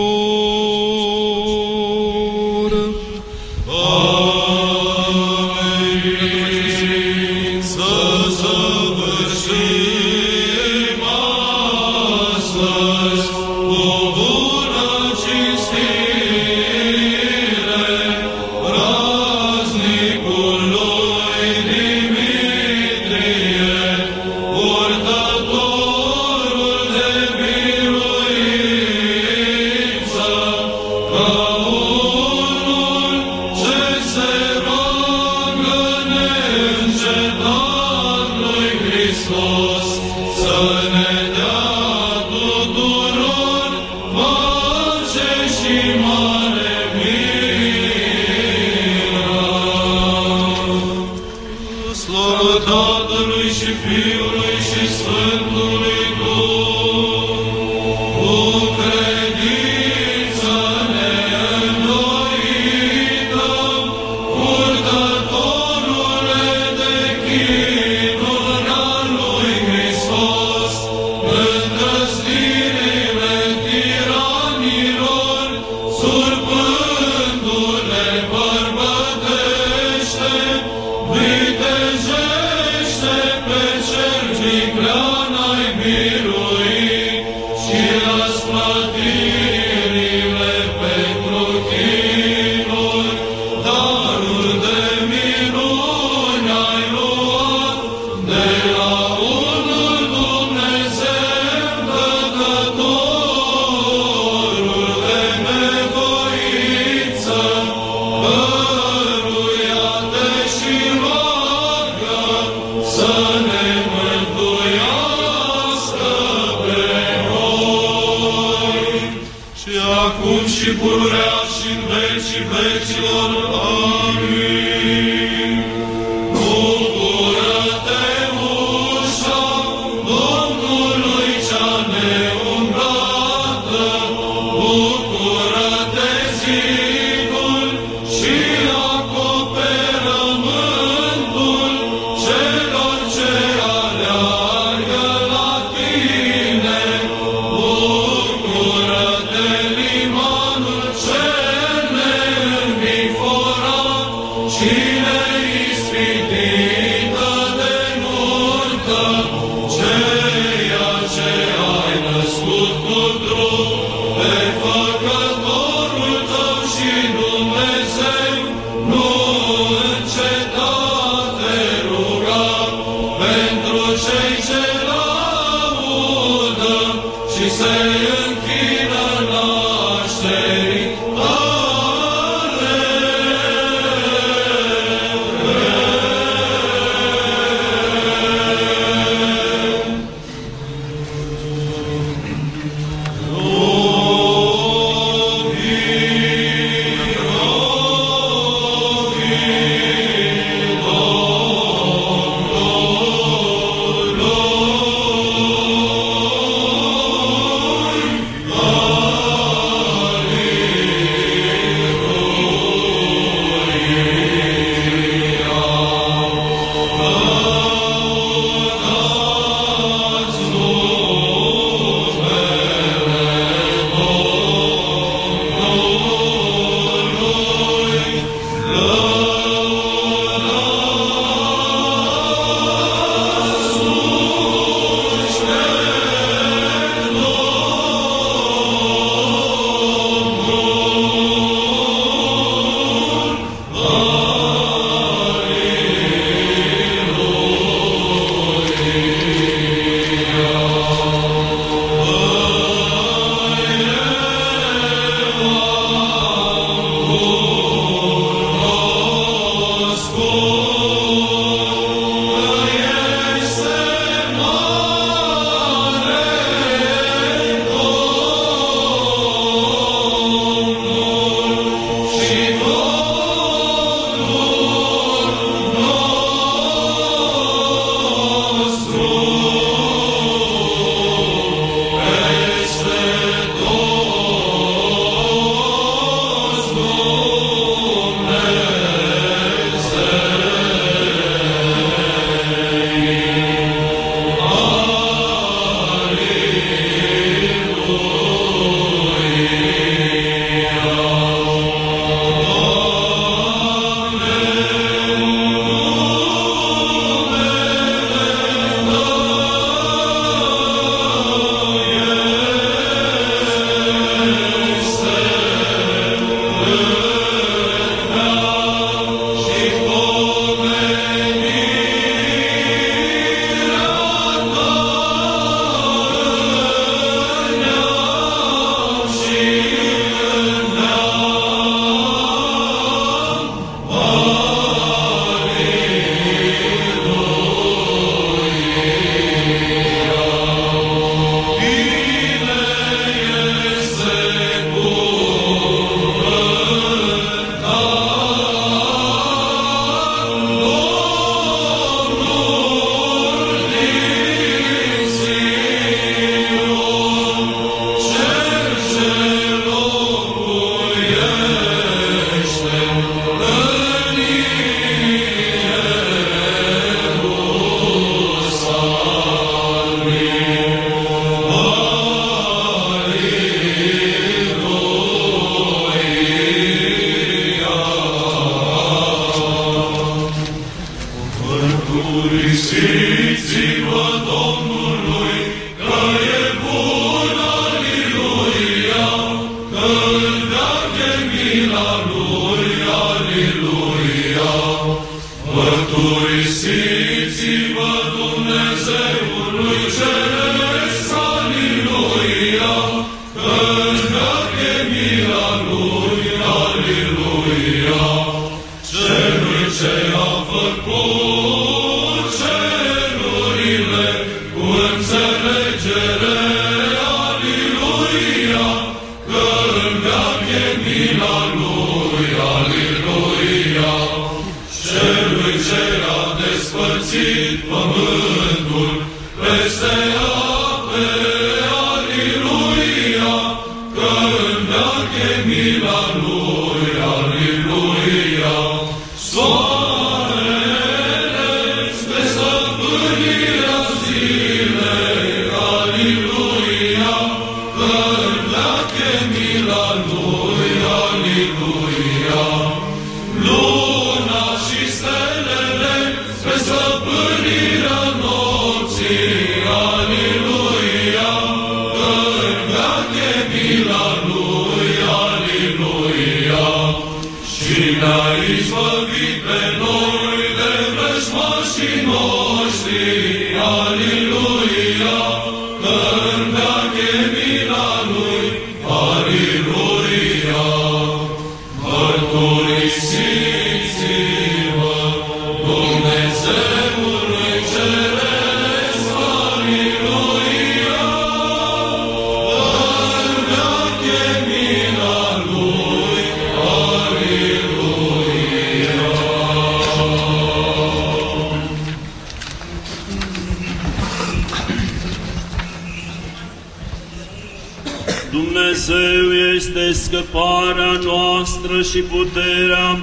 Dumnezeu este scăparea noastră și puterea,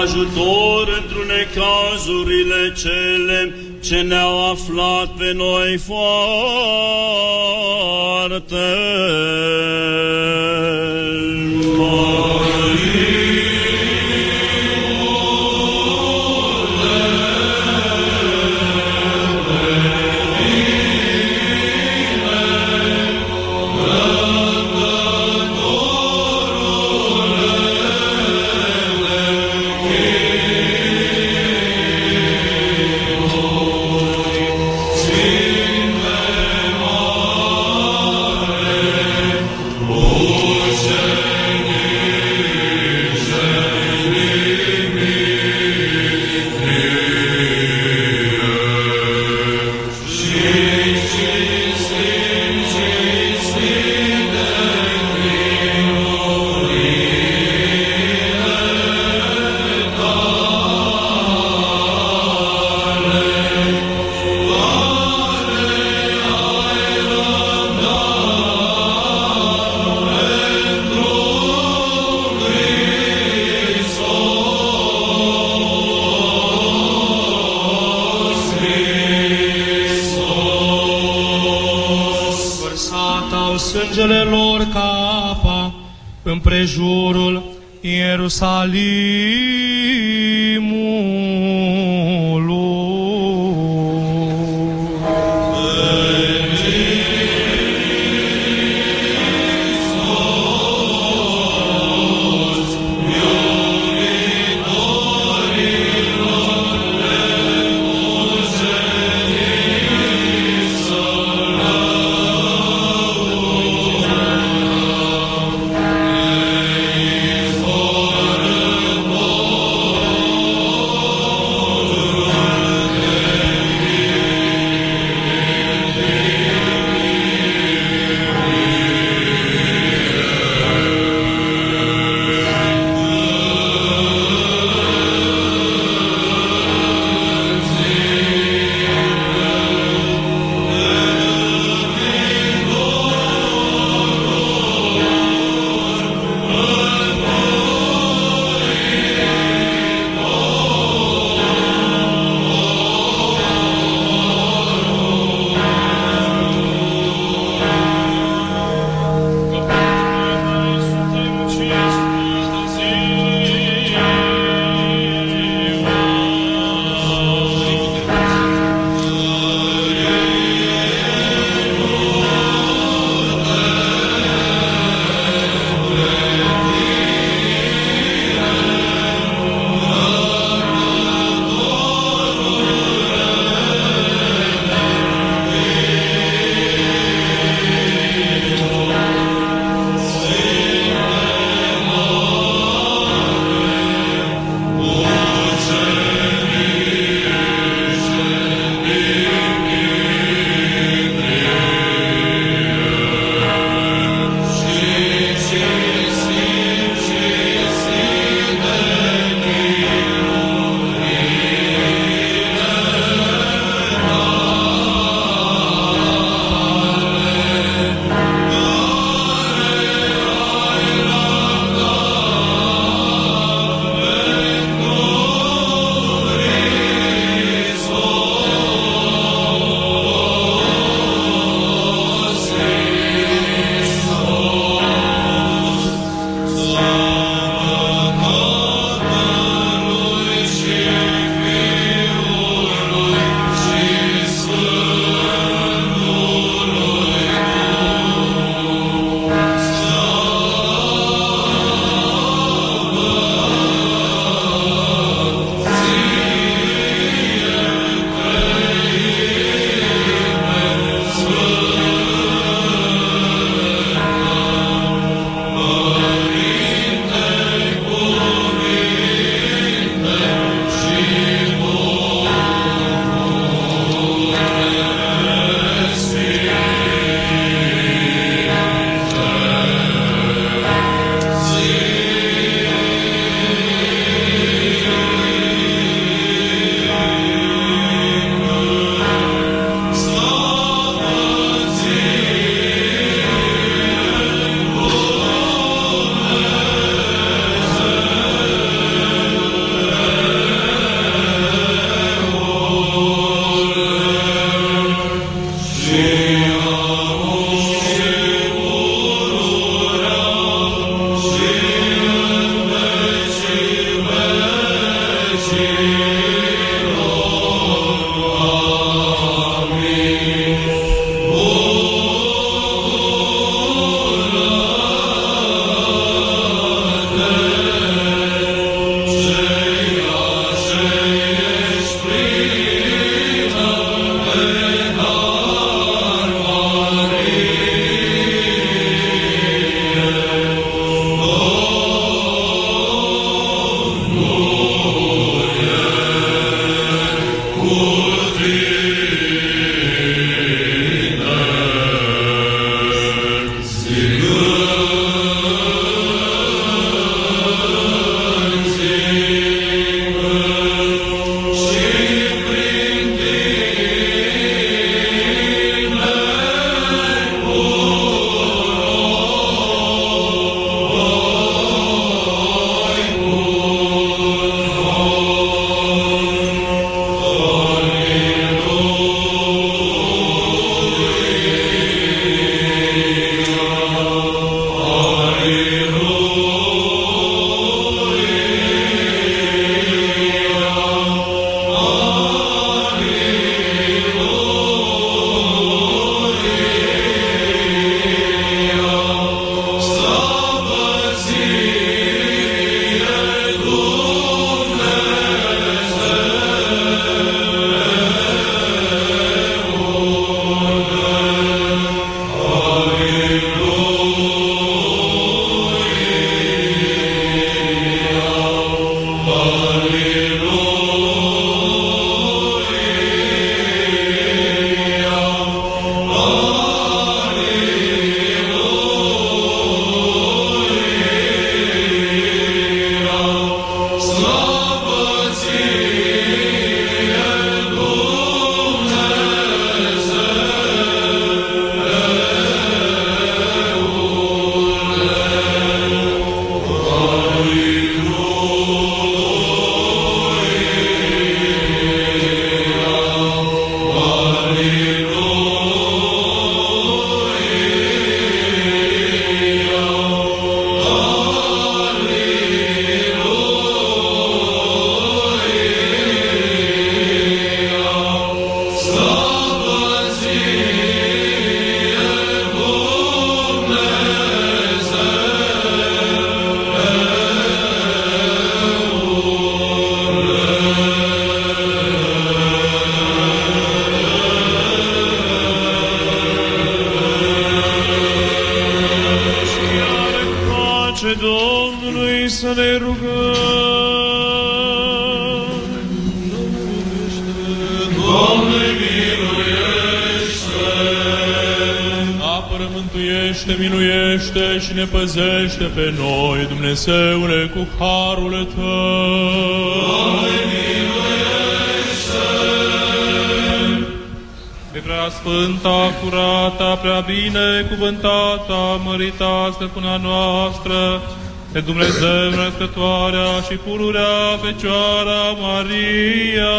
ajutor într necazurile cele ce ne-au aflat pe noi foarte Vărsat ne păzește pe noi, Dumnezeule, cu harul Tău. Pe prea sfânta, curata, prea binecuvântata, mărita, stăpâna noastră, pe Dumnezeu născătoarea și pururea Fecioara Maria,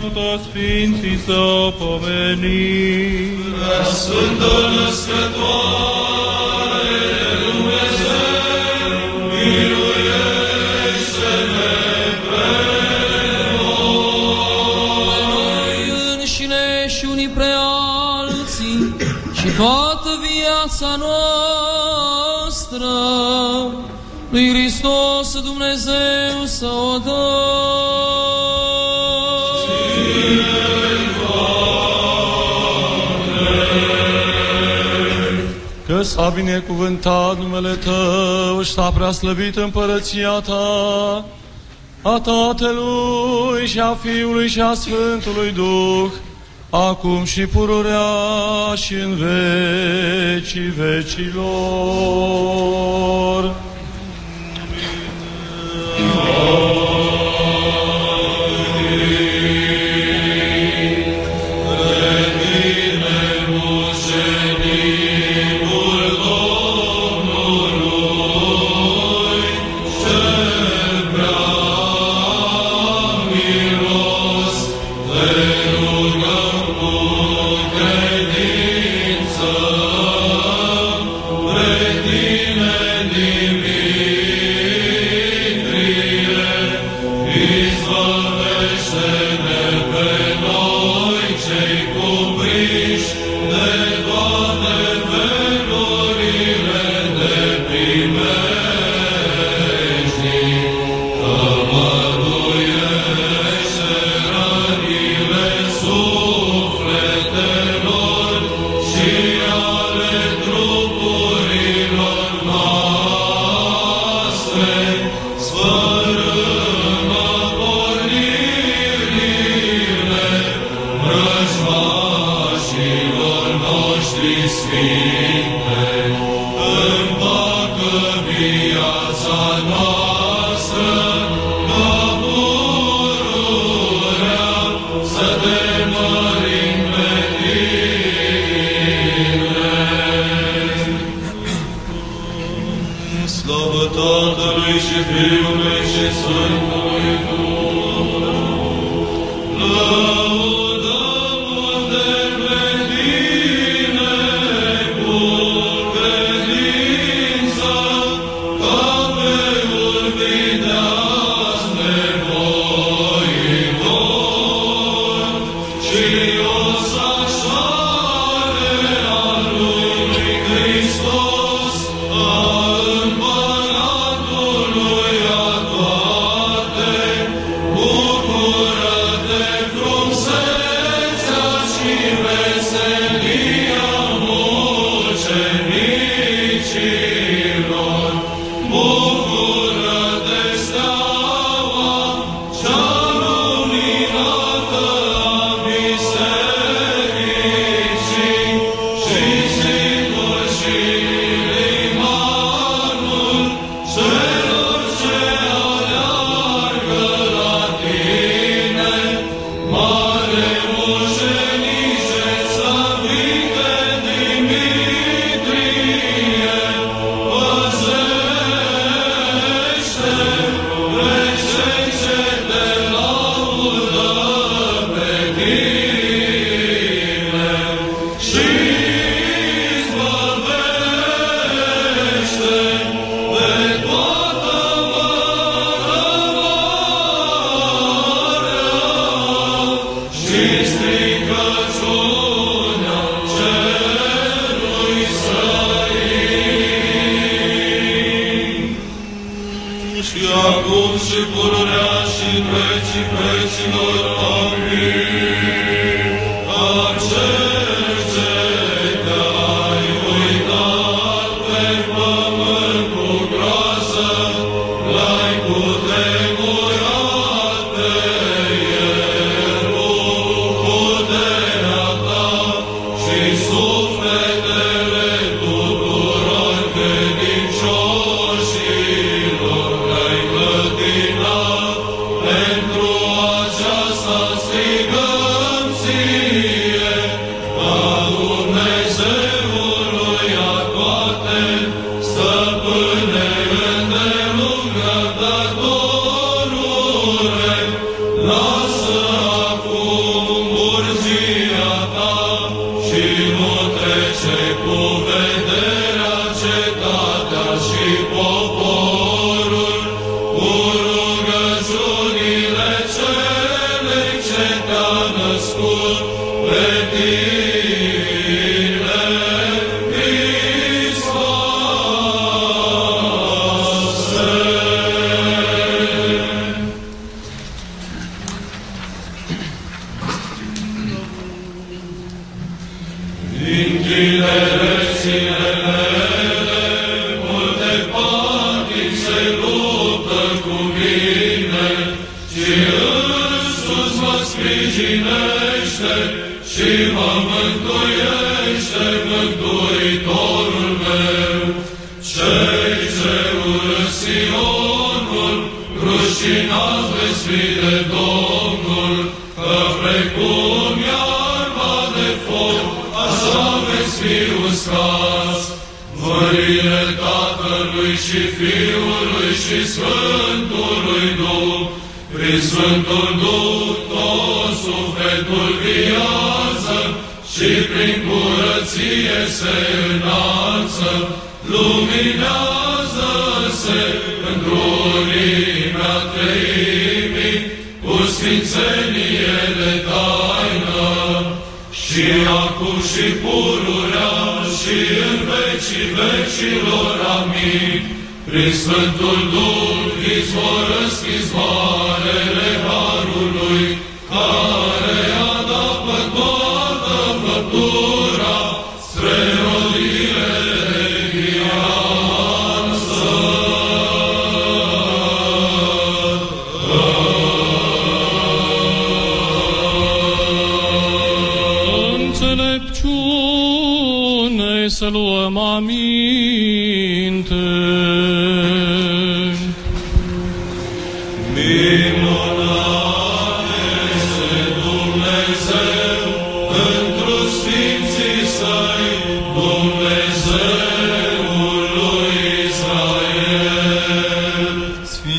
cu toți Sfinții să o pomenim. Sfântă Născătoare lui Hristos Dumnezeu să o Că s-a binecuvântat numele Tău și s-a preaslăvit împărăția Ta, a Tatălui și a Fiului și a Sfântului Duh, acum și pururea și în vecii vecilor. Slavă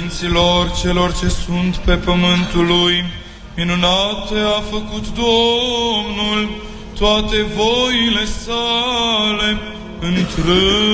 Sfinților celor ce sunt pe pământul lui, minunate a făcut Domnul toate voile sale întrânși.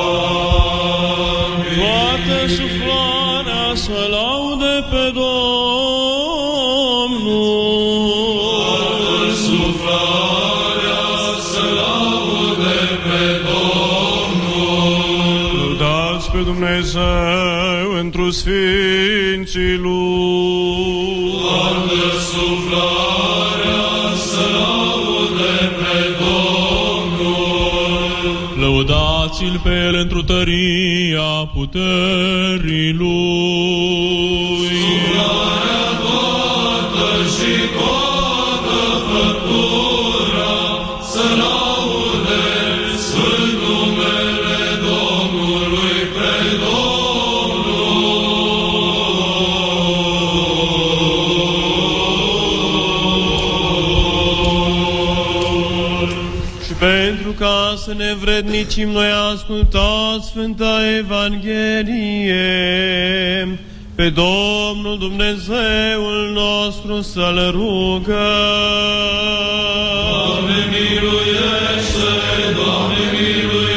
Dumnezeu întru sfinții lui. Toată suflarea să laude pe Domnul. Lăudați-l pe el întru tăria puterii lui. Suflarea să ne vrednicim noi asculta Sfânta Evanghelie, pe Domnul Dumnezeul nostru să-L rugăm. Doamne miluiește, Doamne miluiește,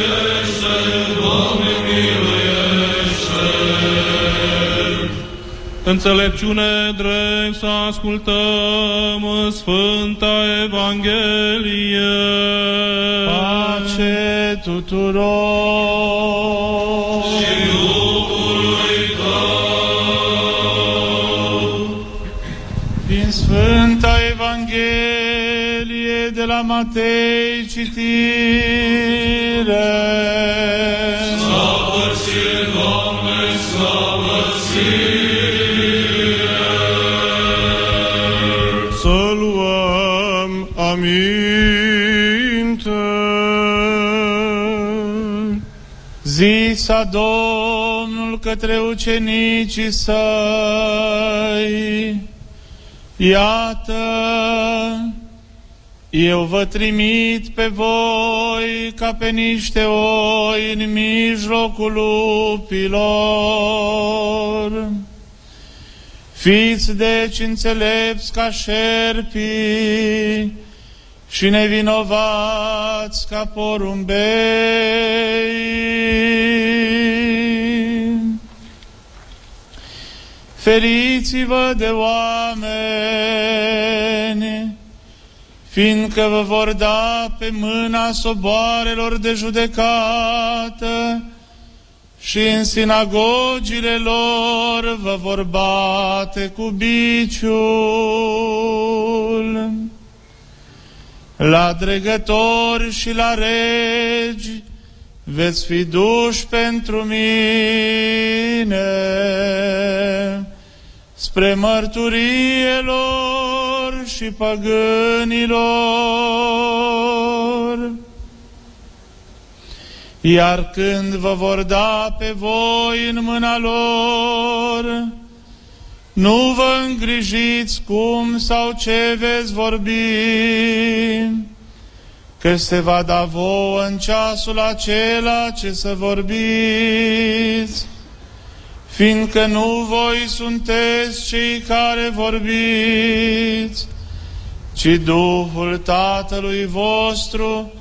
Înțelepciune drept să ascultăm Sfânta Evanghelie. Pace tuturor! Și Duhului Tău. Din Sfânta Evanghelie de la Matei citire. Slavă ție, Doamne, slavă ție. Aminte. Zisa Domnul către ucenicii săi, Iată, Eu vă trimit pe voi ca pe niște oi în mijlocul lupilor. Fiți deci înțelepți ca șerpii și nevinovați ca porumbei. Feriți-vă de oameni, fiindcă vă vor da pe mâna soboarelor de judecată și în sinagogile lor vă vor bate cu biciul. La dregători și la regi veți fi duși pentru mine spre mărturie lor și păgânilor. Iar când vă vor da pe voi în mâna lor, nu vă îngrijiți cum sau ce veți vorbi, că se va da vouă în ceasul acela ce să vorbiți, fiindcă nu voi sunteți cei care vorbiți, ci Duhul Tatălui vostru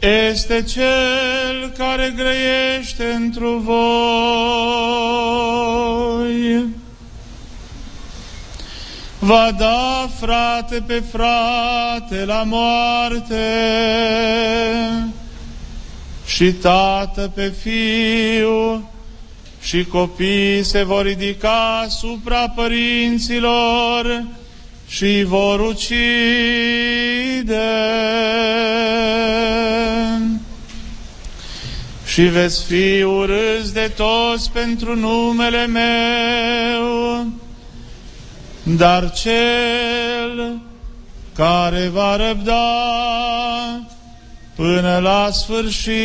este Cel care grăiește întru voi. Va da frate pe frate la moarte și tată pe fiu și copiii se vor ridica asupra părinților și vor ucide. Și veți fi urâți de toți pentru numele meu, dar cel care va răbda până la sfârșit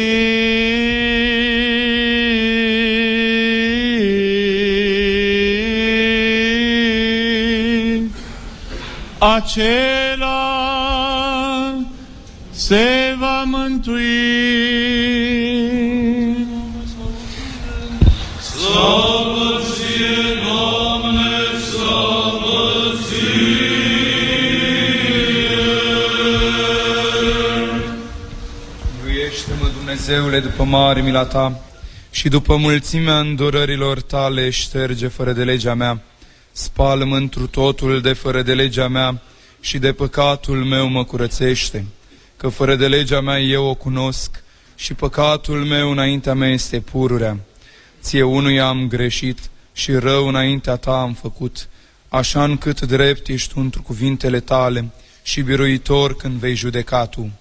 acela se va mântui. Slavă Dumnezeule, după mare mila ta și după mulțimea îndurărilor tale șterge fără de legea mea spală-mă întru totul de fără de legea mea și de păcatul meu mă curățește, că fără de legea mea eu o cunosc și păcatul meu înaintea mea este pururea. Ție unuia am greșit și rău înaintea ta am făcut, așa încât drept ești într cuvintele tale și biruitor când vei judeca tu.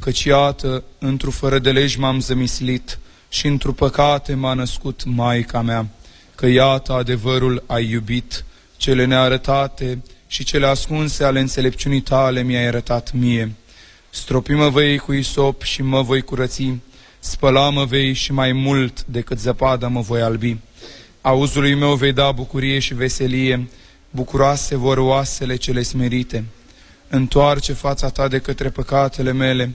Căci iată, într-o fără de legi m-am zămislit și într-o păcate m-a născut Maica mea, că iată adevărul ai iubit cele nearătate și cele ascunse ale înțelepciunii tale mi-ai arătat mie. Stropi-mă vei cu isop și mă voi curăți, spăla-mă vei și mai mult decât zăpada mă voi albi. Auzului meu vei da bucurie și veselie, bucuroase vor oasele cele smerite. Întoarce fața ta de către păcatele mele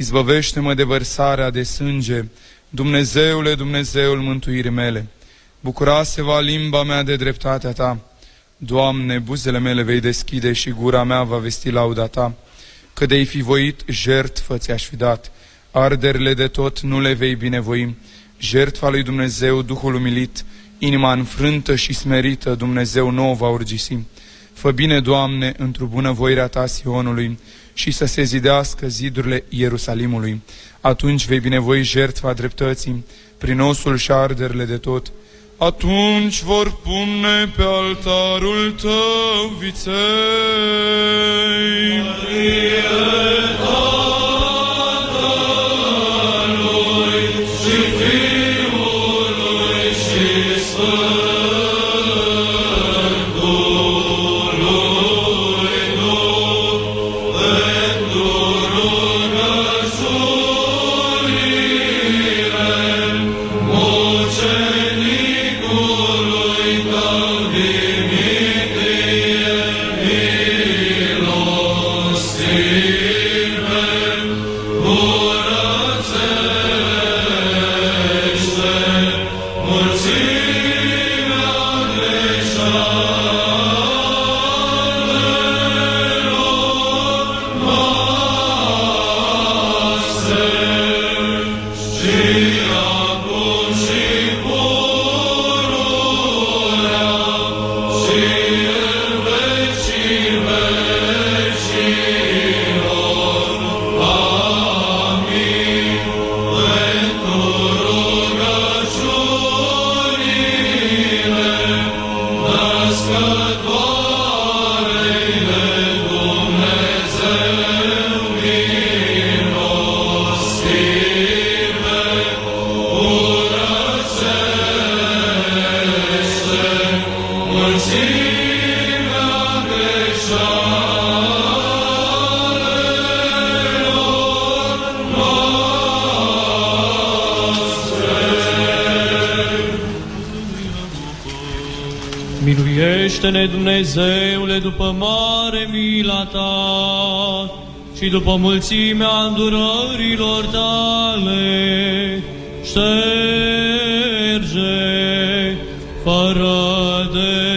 Izbăvește-mă de vărsarea de sânge, Dumnezeule, Dumnezeul mântuirii mele. Bucurase va limba mea de dreptatea ta. Doamne, buzele mele vei deschide și gura mea va vesti lauda ta. Că de-ai fi voit, jertfă ți-aș fi dat. Arderile de tot nu le vei binevoi. Jertfa lui Dumnezeu, Duhul umilit, inima înfrântă și smerită, Dumnezeu nu o va urgisi. Fă bine, Doamne, într-o bună voirea ta Sionului și să se zidească zidurile Ierusalimului. Atunci vei binevoi jertfa dreptății, prin osul și arderile de tot, atunci vor pune pe altarul tău viței. Marie, Miluiește-ne, Dumnezeule, după mare mila ta și după mulțimea îndurărilor tale, șterge fără de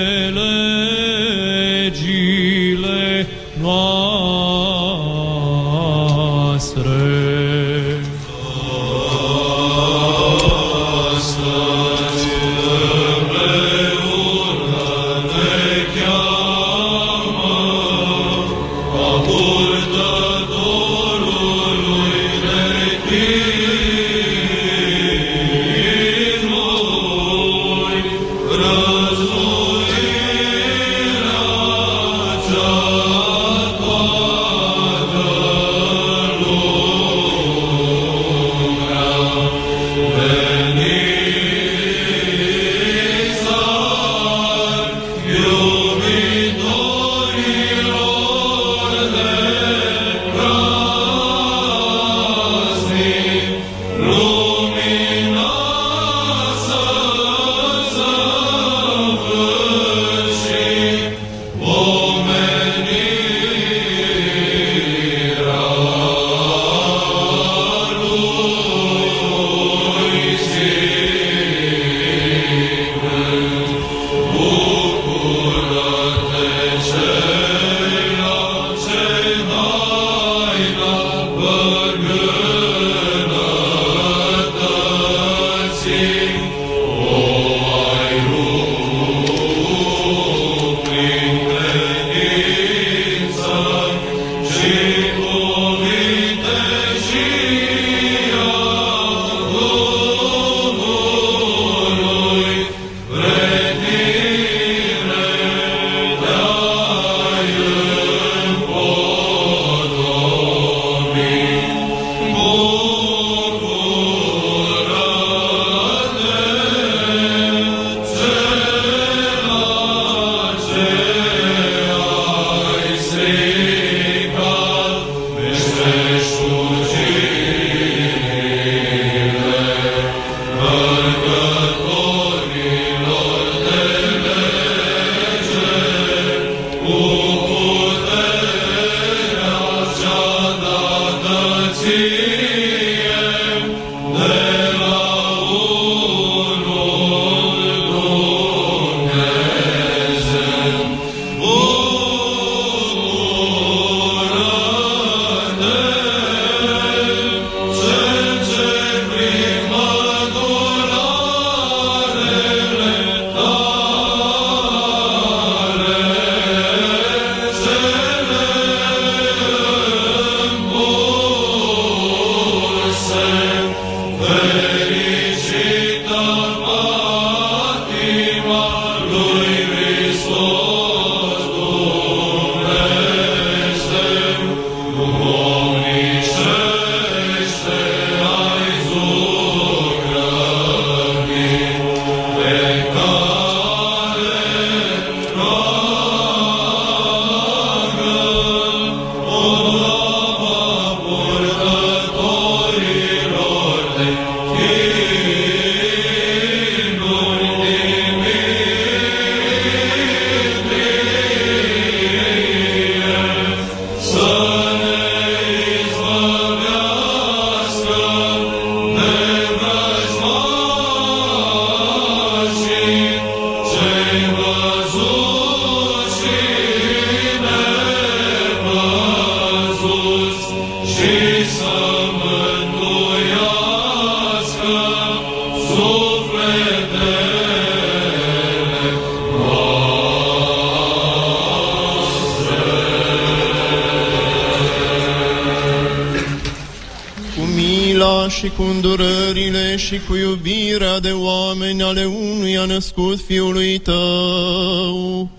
și cu iubirea de oameni ale unuia născut Fiului Tău,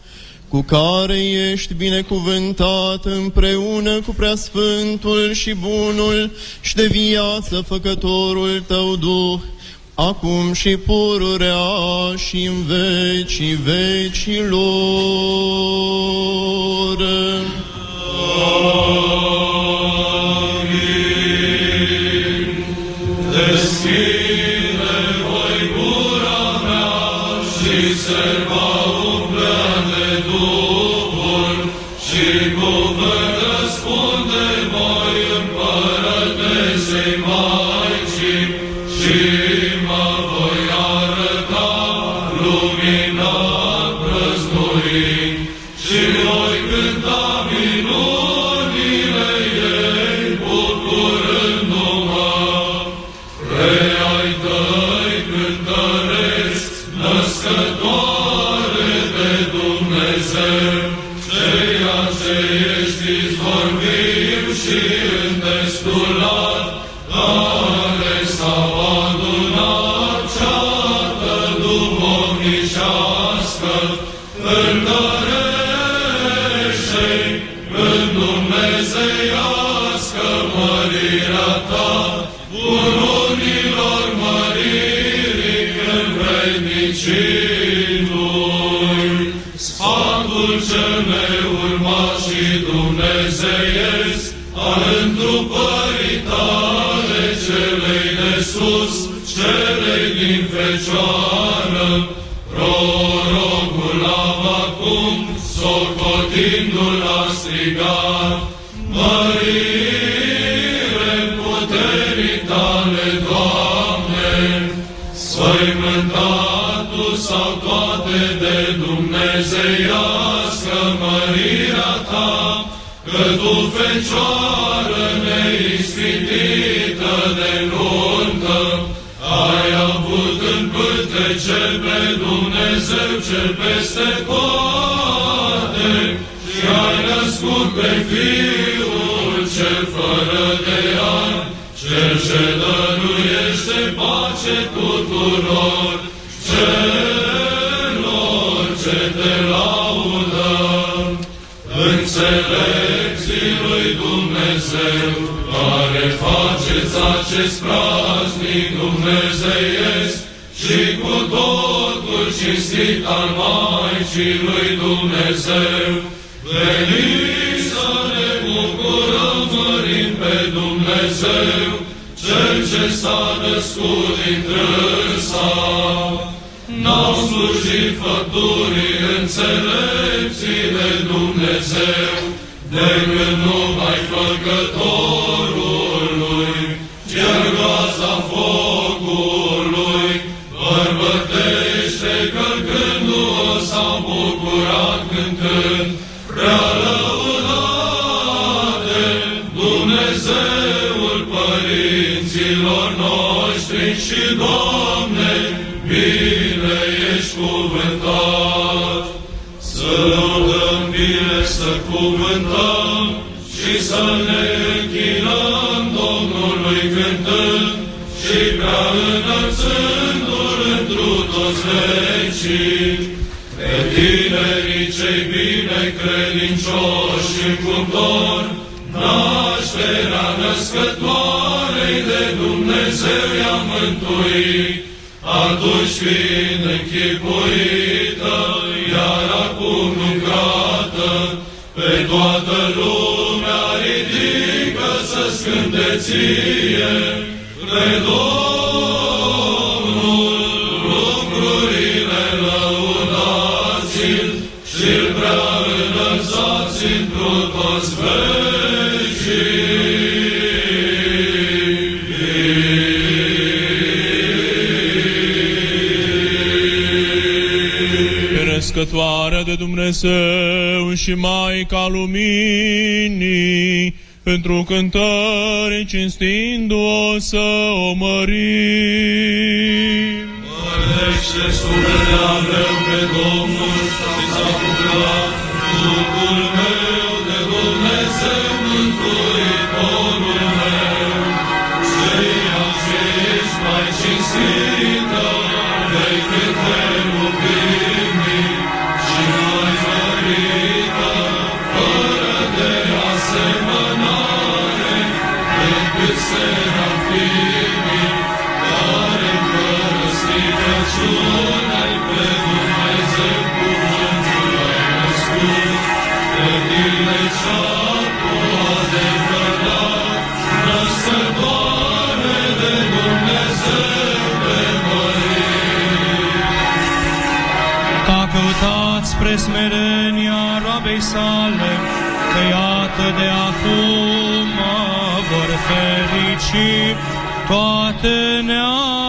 cu care ești binecuvântat împreună cu preasfântul și bunul și de viață făcătorul Tău Duh, acum și pururea și în vecii vecilor. Fecioară, prorocul Abacum, socotindu-l a strigat, Mărire puterii tale, Doamne, Sfăimântatul sau toate de Dumnezeiască mărirea ta, că tu, Fecioară neispitită de nuntă, pântece pe Dumnezeu cel peste toate și ai născut pe Fiul cel fără de ani, cel ce dăruiește pace tuturor celor ce te laudă. Înțelepții lui Dumnezeu, care faceți acest praznic dumnezeiesc și cu totul cinstit al Maicii lui Dumnezeu, veniți să ne bucurăm mărind pe Dumnezeu, Cel ce s-a născut din trânsa. N-au slujit făpturii înțelepții de Dumnezeu, decât numai făcătorului, cel groaza focului, să ne închinăm Domnului cântând și prea înălțându-L întru toți vecii. Pe tinerii cei bine credincioși în cuptor, nașterea născătoarei de Dumnezeu i-a mântuit, atunci fiind închipuită, iar acum lucrată, pe toată lumea ridică să scânte ție, pe Domnul lucrurile lăudați-l și-l prea înălțați într-o toți Născătoarea de Dumnezeu și Maica Luminii, pentru cântări cinstindu-o să o mărim. Mărește sufletul meu pe Domnul și s-a bucurat Duhul meu spre smerenia roabei sale, că iată de acum vor ferici toate neamurile.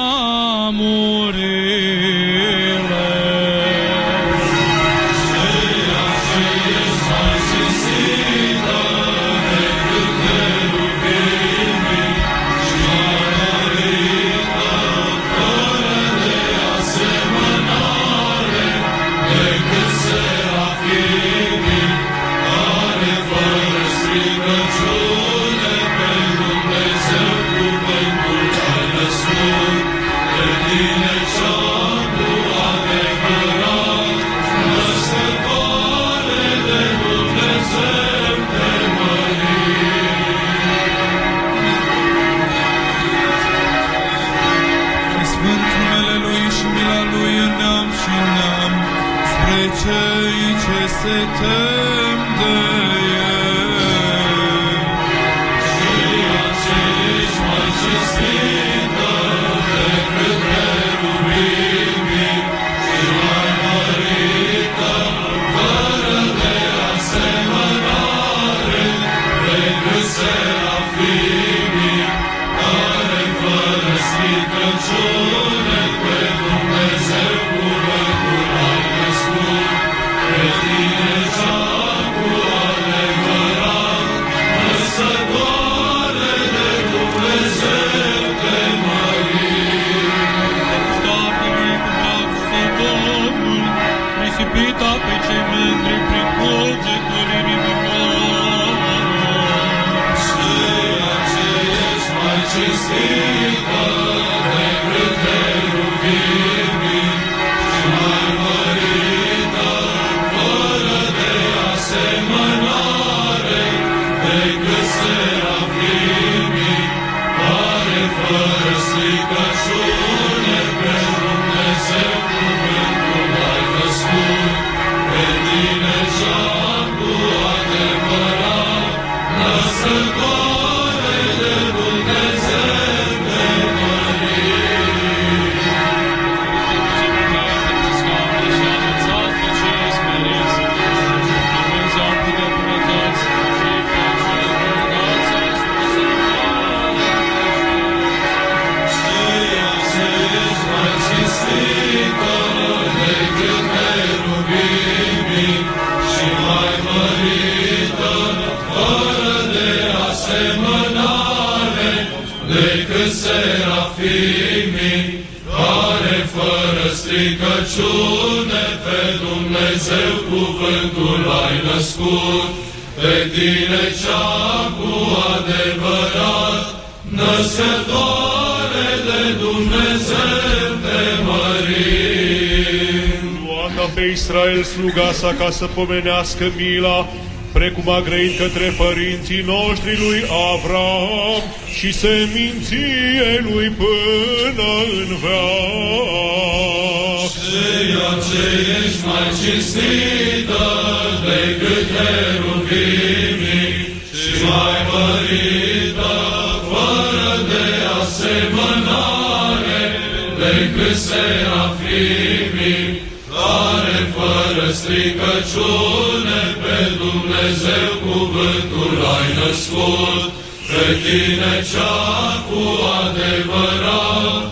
Să pomenească mila, precum a grăit către părinții noștri lui Avram și seminție lui până în veac. Ceea ce ești mai cinstită stricăciune pe Dumnezeu cuvântul ai născut, pe tine cea cu adevărat,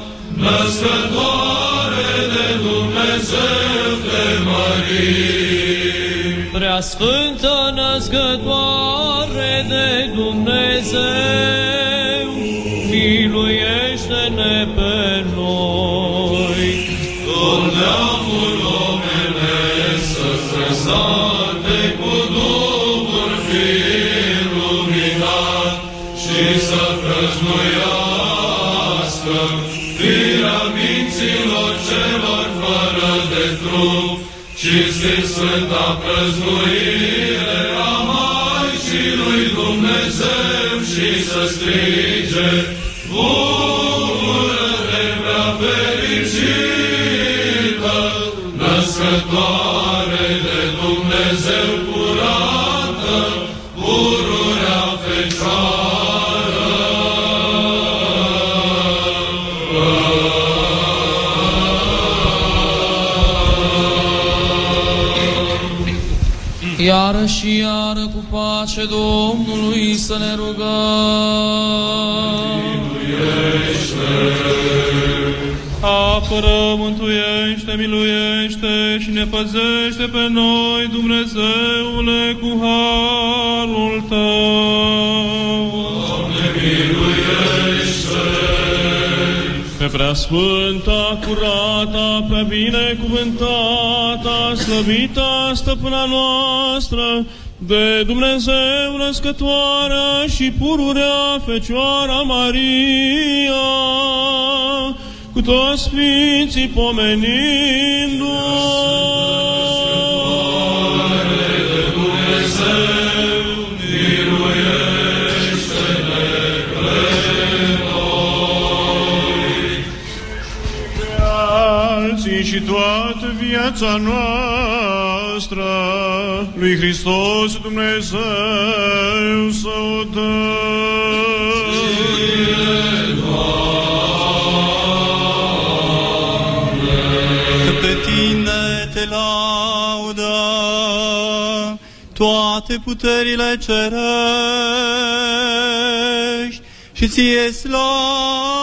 născătoare de Dumnezeu te mărim. Prea Sfântă firea minților celor fără de trup, cinstit Sfânta prăznuire a Maicii lui Dumnezeu și să strige Bucură-te Iară și iară cu pace Domnului să ne rugăm. Apără, mântuiește, miluiește și ne păzește pe noi, Dumnezeule, cu harul Pe preasfânta, curata, pe binecuvântata, slăvita stăpâna noastră, de Dumnezeu născătoarea și pururea Fecioara Maria, cu toți Sfinții alții și toată viața noastră lui Hristos Dumnezeu să o Că pe tine te laudă toate puterile cerești și ție slavă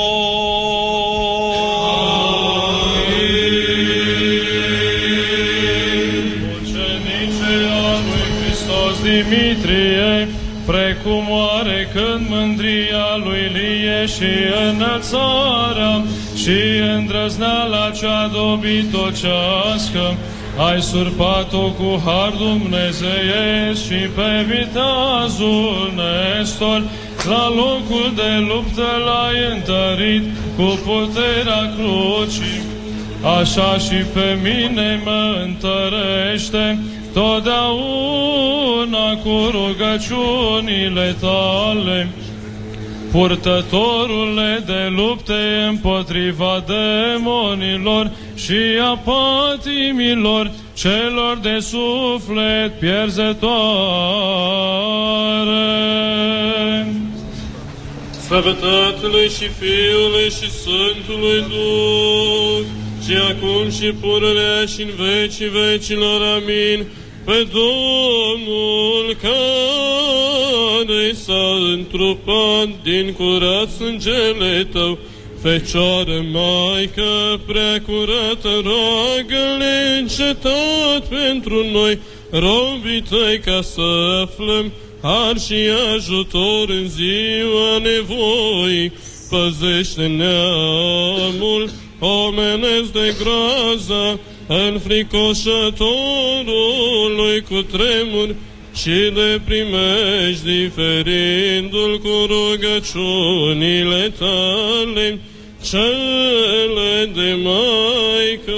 Și înălțarea și îndrăzneala cea dobitocească, ai surpat-o cu har dumnezeiesc și pe vitazul Nestor, la locul de luptă l-ai întărit cu puterea crucii. Așa și pe mine mă întărește totdeauna cu rugăciunile tale. Purtătorule de lupte împotriva demonilor și a patimilor celor de suflet pierzătoare. Slavă Tatălui și Fiului și Sfântului Duh, și acum și pururea și în vecii vecilor. Amin. Pe Domnul care s-a întrupat din curat sângele Tău, Fecioară Maică prea curată, roagă-le încetat pentru noi, robii Tăi, ca să aflăm har și ajutor în ziua nevoii. Păzește neamul omenesc de groaza, înfricoșătorului cu tremur și de primești, diferindu-l cu rugăciunile tale, cele de Maică.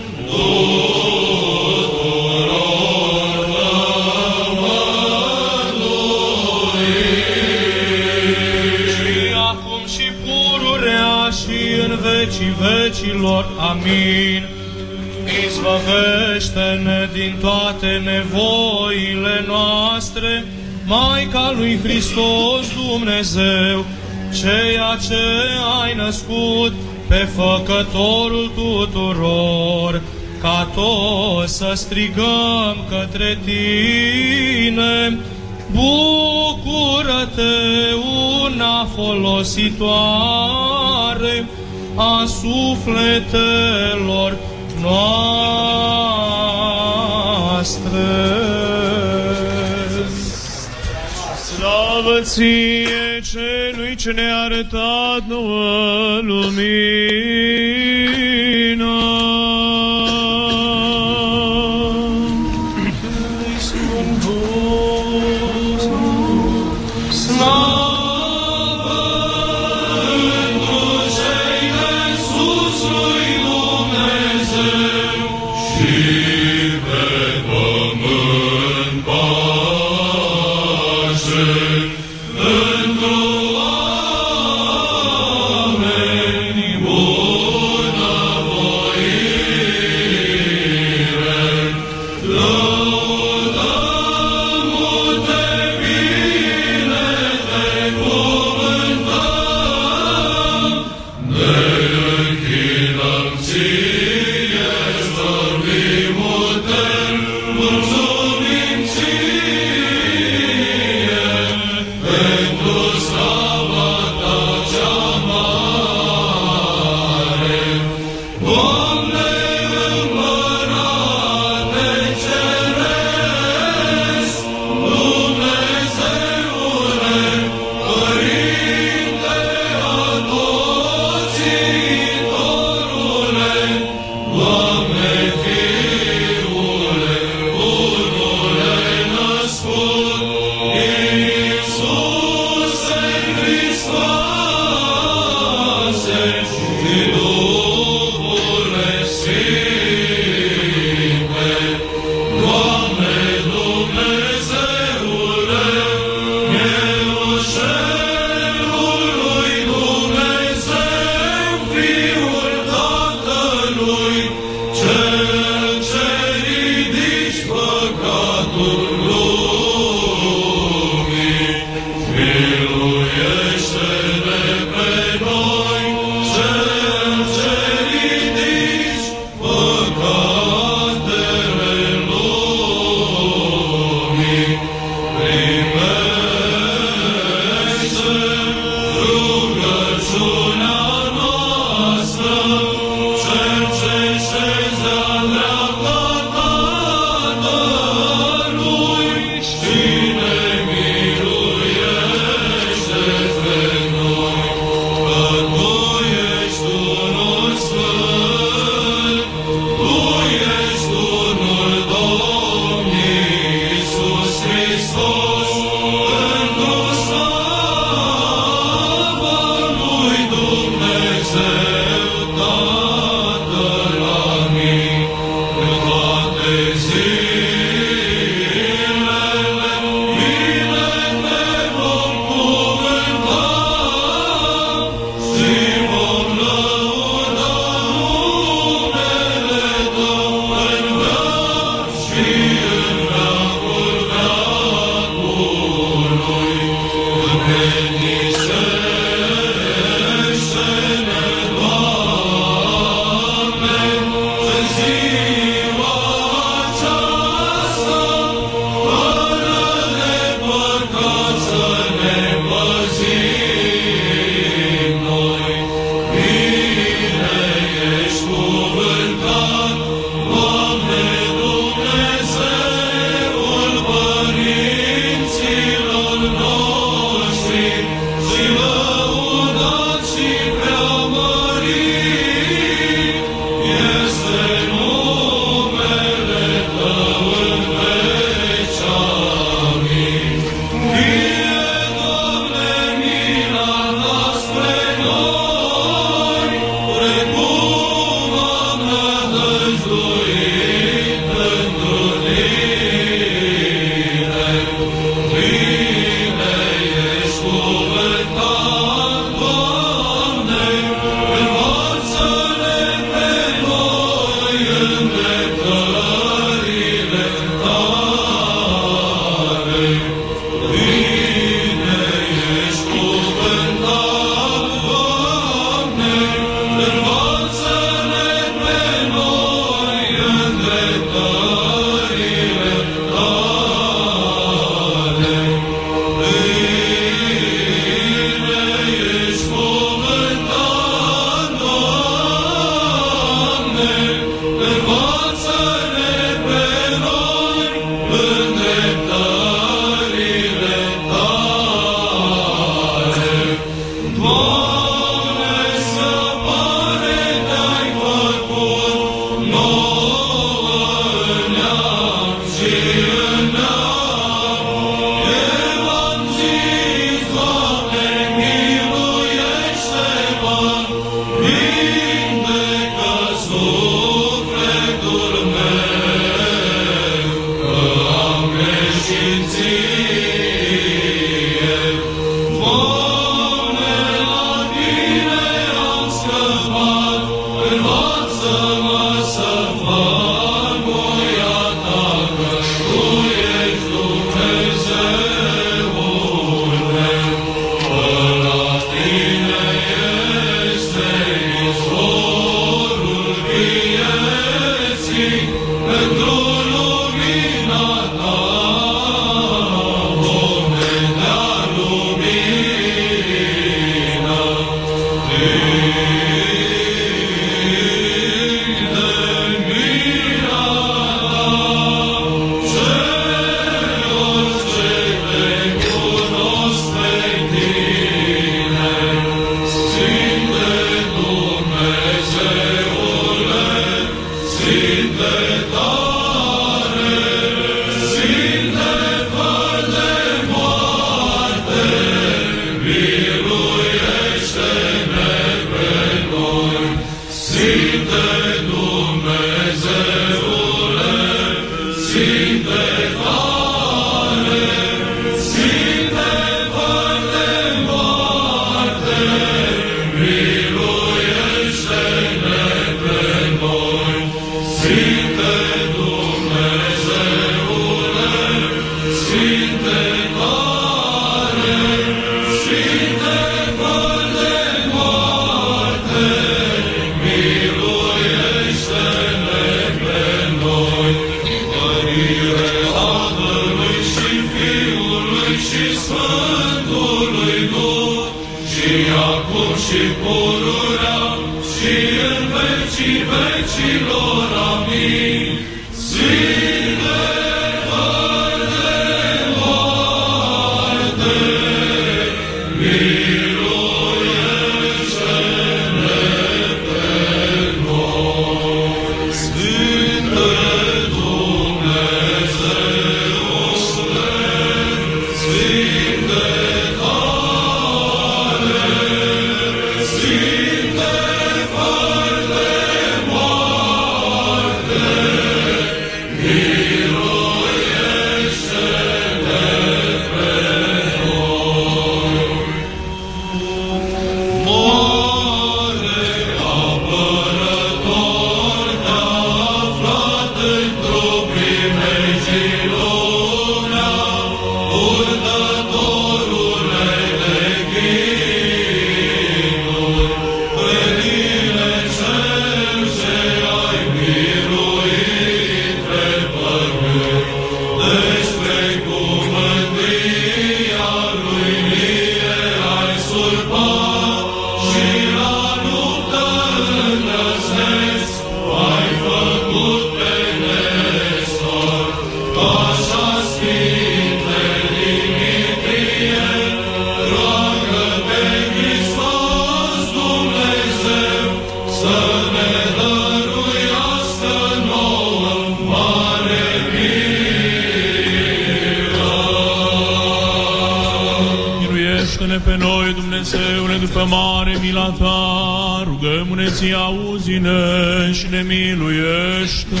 Mare mila ta, rugăm-ne ție, auzi-ne și ne miluiește.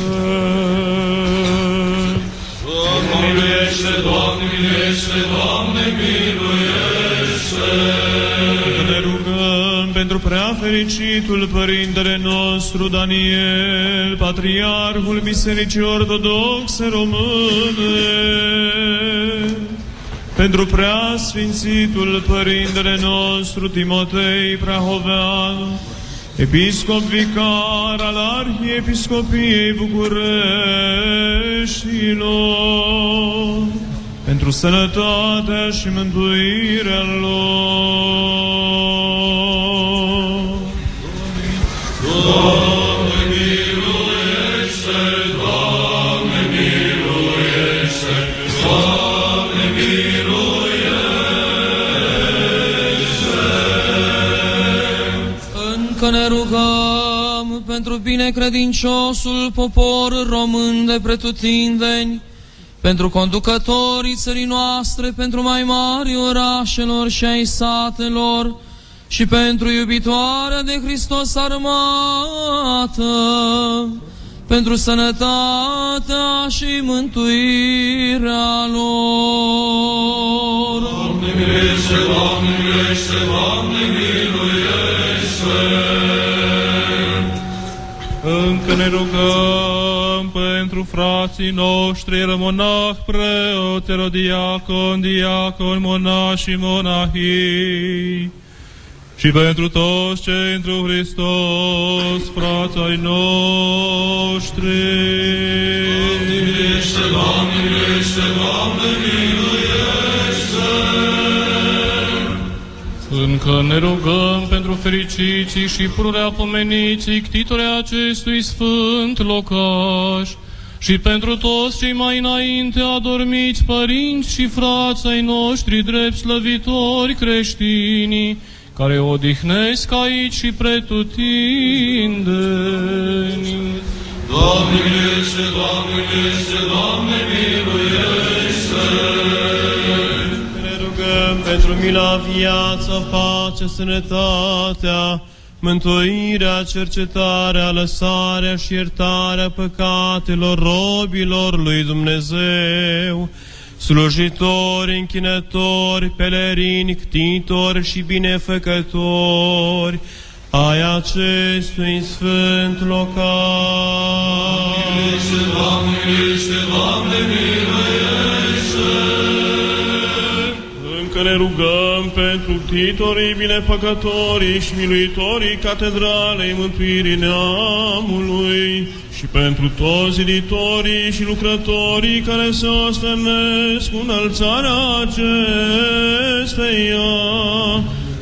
Doamne, miluiește, Doamne, miluiește, Doamne, miluiește! Ne rugăm pentru pentru prea fericitul Părintele nostru Daniel, Patriarhul Bisericii Ortodoxe Române, pentru prea sfințitul Părintele nostru Timotei Prahoveanu, Episcop vicar al Arhiepiscopiei Bucureștilor, pentru sănătatea și mântuirea lor. Doamne pentru binecredinciosul popor român de pretutindeni, pentru conducătorii țării noastre, pentru mai mari orașelor și ai satelor, și pentru iubitoarea de Hristos armată, pentru sănătatea și mântuirea lor. Doamne miluiește, Doamne miluiește, Doamne miluiește. Încă ne rugăm pentru frații noștri, rămonah, preoți, erodiacon, diacon, monași și monahii, și pentru toți cei într Hristos, frații ai noștri. Doamne miluiește, Doamne miluiește, Doamne miluiește. Încă ne rugăm pentru fericiții și pururea pomeniții ctitorii acestui sfânt locaș și pentru toți cei mai înainte adormiți părinți și frați ai noștri drept slăvitori creștini, care odihnesc aici și pretutindeni. Doamne miluiește, Doamne miluiește, Doamne miluiește. Ne rugăm pentru mila, viața, pacea, sănătatea, mântuirea, cercetarea, lăsarea și iertarea păcatelor robilor lui Dumnezeu, slujitori, închinători, pelerini, ctitori și binefăcători ai acestui sfânt local. Miluiește, Doamne miluiește, Doamne miluiește. Încă ne rugăm pentru titorii, binefăcătorii și miluitorii Catedralei Mântuirii Neamului și pentru toți editorii și lucrătorii care se ostenesc cu înălțarea acesteia,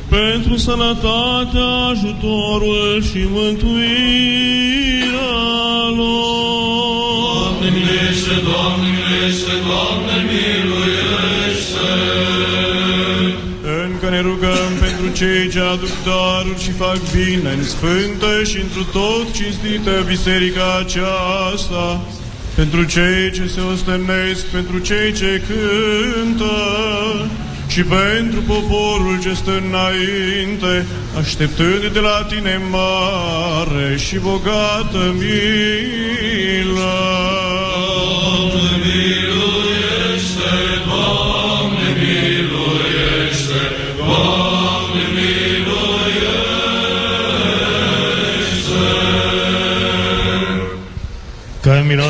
pentru sănătatea, ajutorul și mântuirea lor. Doamne miluiește, Doamne miluiește, Doamne miluiește. Încă ne rugăm pentru cei ce aduc daruri și fac bine în sfântă și întru tot cinstită biserica aceasta, pentru cei ce se ostenesc, pentru cei ce cântă și pentru poporul ce stă înainte, așteptând de la tine mare și bogată milă.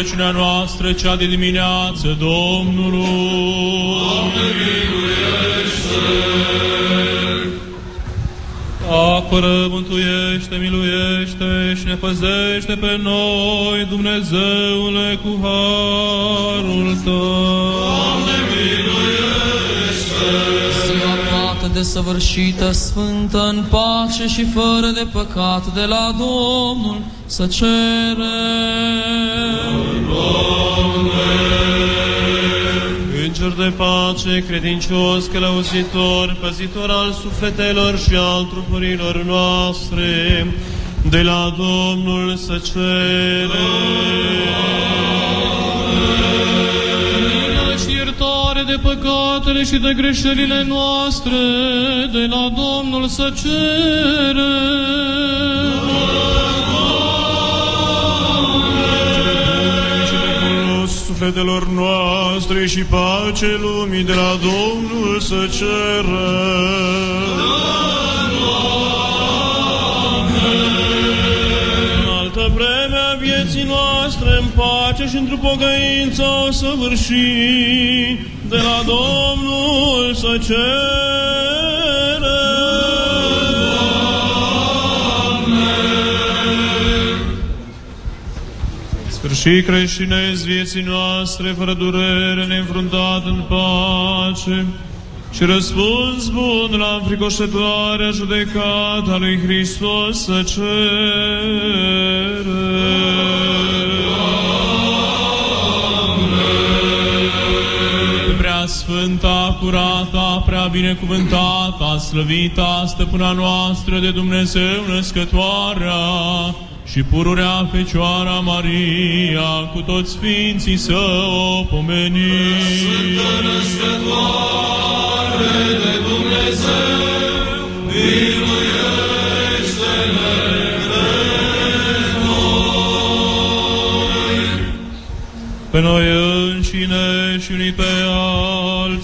rugăciunea noastră, cea de dimineață, Domnului. Doamne miluiește. Apără, mântuiește, miluiește și ne păzește pe noi, Dumnezeule, cu harul Tău. Doamne miluiește. Ziua toată desăvârșită, sfântă, în pace și fără de păcat de la Domnul să cere. Înger de pace, credincios, călăuzitor, păzitor al sufletelor și al trupurilor noastre, de la Domnul să cere. și de păcatele și de greșelile noastre, de la Domnul să cere. sufletelor noastre și pace lumii de la Domnul să ceră. În altă vreme a vieții noastre în pace și într-o pocăință o săvârși de la Domnul să ceră. Sfârșit creștinezi vieții noastre, fără durere, neînfruntat în pace, și răspuns bun la înfricoșătoarea judecată a lui Hristos să cere. Sfânta, curata, prea binecuvântata, slăvita, stăpâna noastră de Dumnezeu născătoarea, și pururea Fecioara Maria, cu toți Sfinții să o pomenim. Sfântă născătoare de Dumnezeu, miluiește-ne pe noi. Pe noi înșine și unii pe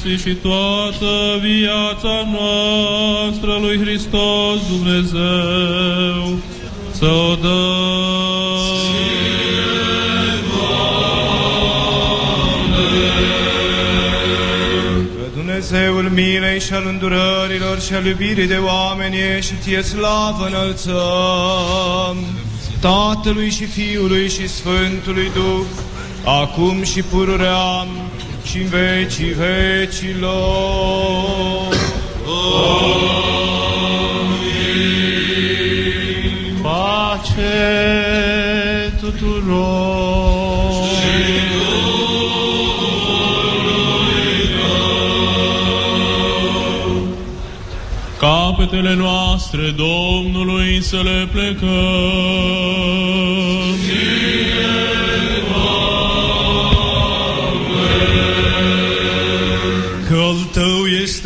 alții și toată viața noastră lui Hristos Dumnezeu să o Dumnezeul milei și al îndurărilor și al iubirii de oameni și ție slavă înălțăm. Tatălui și Fiului și Sfântului Duh, acum și pururea și în vecii vecilor. Pace tuturor. Capetele noastre Domnului să le plecăm. Că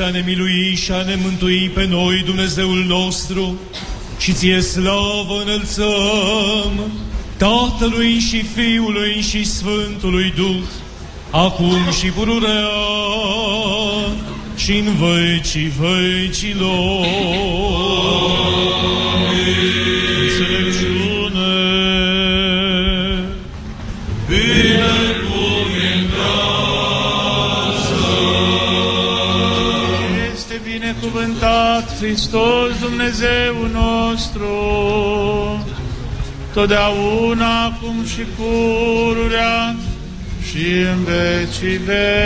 Tău este a ne milui și a ne mântui pe noi, Dumnezeul nostru, și ție slavă înălțăm Tatălui și Fiului și Sfântului Duh, acum și pururea și în vecii vecilor. Înțelepciune, Hristos Dumnezeu nostru, totdeauna, acum și pururea și în vecii vecilor.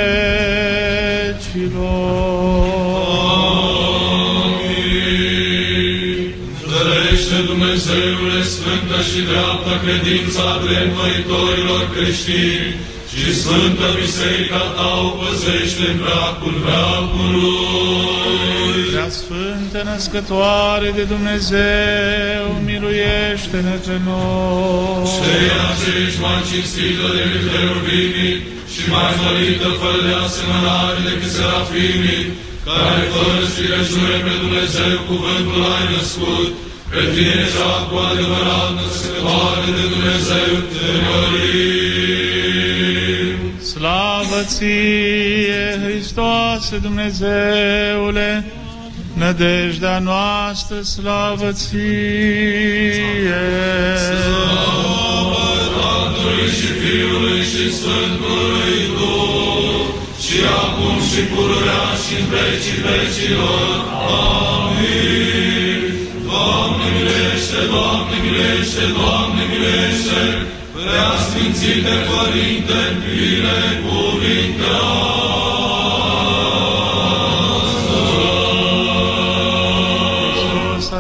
Dărește Dumnezeule Sfântă și dreapta credința preînvăitorilor creștini și Sfântă Biserica Ta o păzește în veacul veacului. Prea Sfântă Născătoare de Dumnezeu, miluiește-ne pe noi. Ceea ce ești mai cinstită decât Heruvimii și mai mărită fără de asemănare decât serafimii, care fără strigăciune pe Dumnezeu cuvântul ai născut, pe tine cea cu adevărat născătoare de Dumnezeu te mărim. Slavă ție, Hristoase Dumnezeule, nădejdea noastră, slavă ție. Tatălui și Fiului și Sfântului Duh, și acum și pururea și în vecii vecilor. Amin. Doamne milește, Doamne milește, Doamne milește, prea sfințite Părinte, Hristos,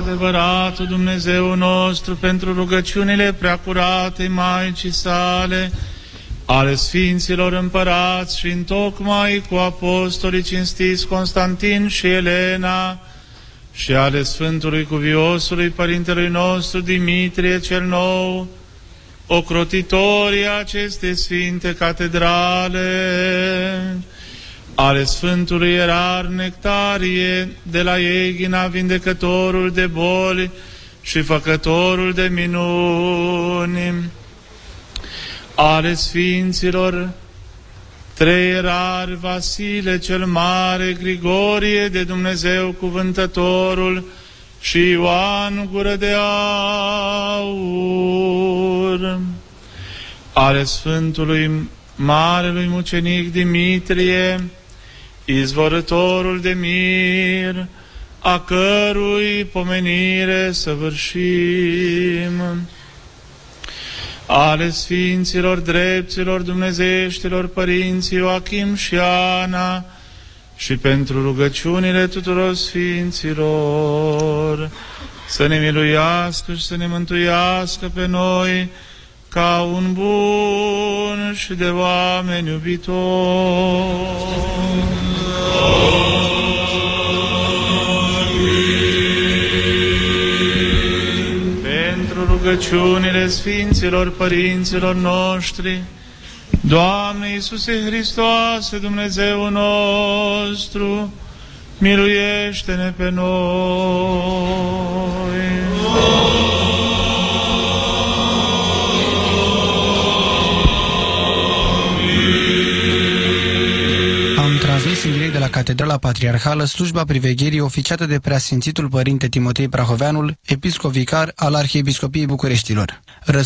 adevăratul Dumnezeu nostru, pentru rugăciunile preacurate Maicii sale, ale Sfinților Împărați și întocmai cu apostolii cinstiți Constantin și Elena, și ale Sfântului Cuviosului Părintelui nostru Dimitrie cel Nou, ocrotitorii aceste sfinte catedrale, ale Sfântului Erar Nectarie, de la Eghina, vindecătorul de boli și făcătorul de minuni, ale Sfinților, trei erari, Vasile cel Mare, Grigorie de Dumnezeu Cuvântătorul și Ioan Gură de Aur, ale Sfântului Marelui Mucenic Dimitrie, izvorătorul de mir, a cărui pomenire săvârșim, ale Sfinților, Drepților, Dumnezeieștilor, Părinții Joachim și Ana, și pentru rugăciunile tuturor Sfinților, să ne miluiască și să ne mântuiască pe noi, ca un bun și de oameni iubitor. Pentru rugăciunile Sfinților Părinților noștri, Doamne Iisuse Hristoase, Dumnezeu nostru, miluiește-ne pe noi. transmis Catedrala Patriarhală slujba privegherii oficiată de preasfințitul Părinte Timotei Prahoveanul, episcop vicar al Arhiepiscopiei Bucureștilor.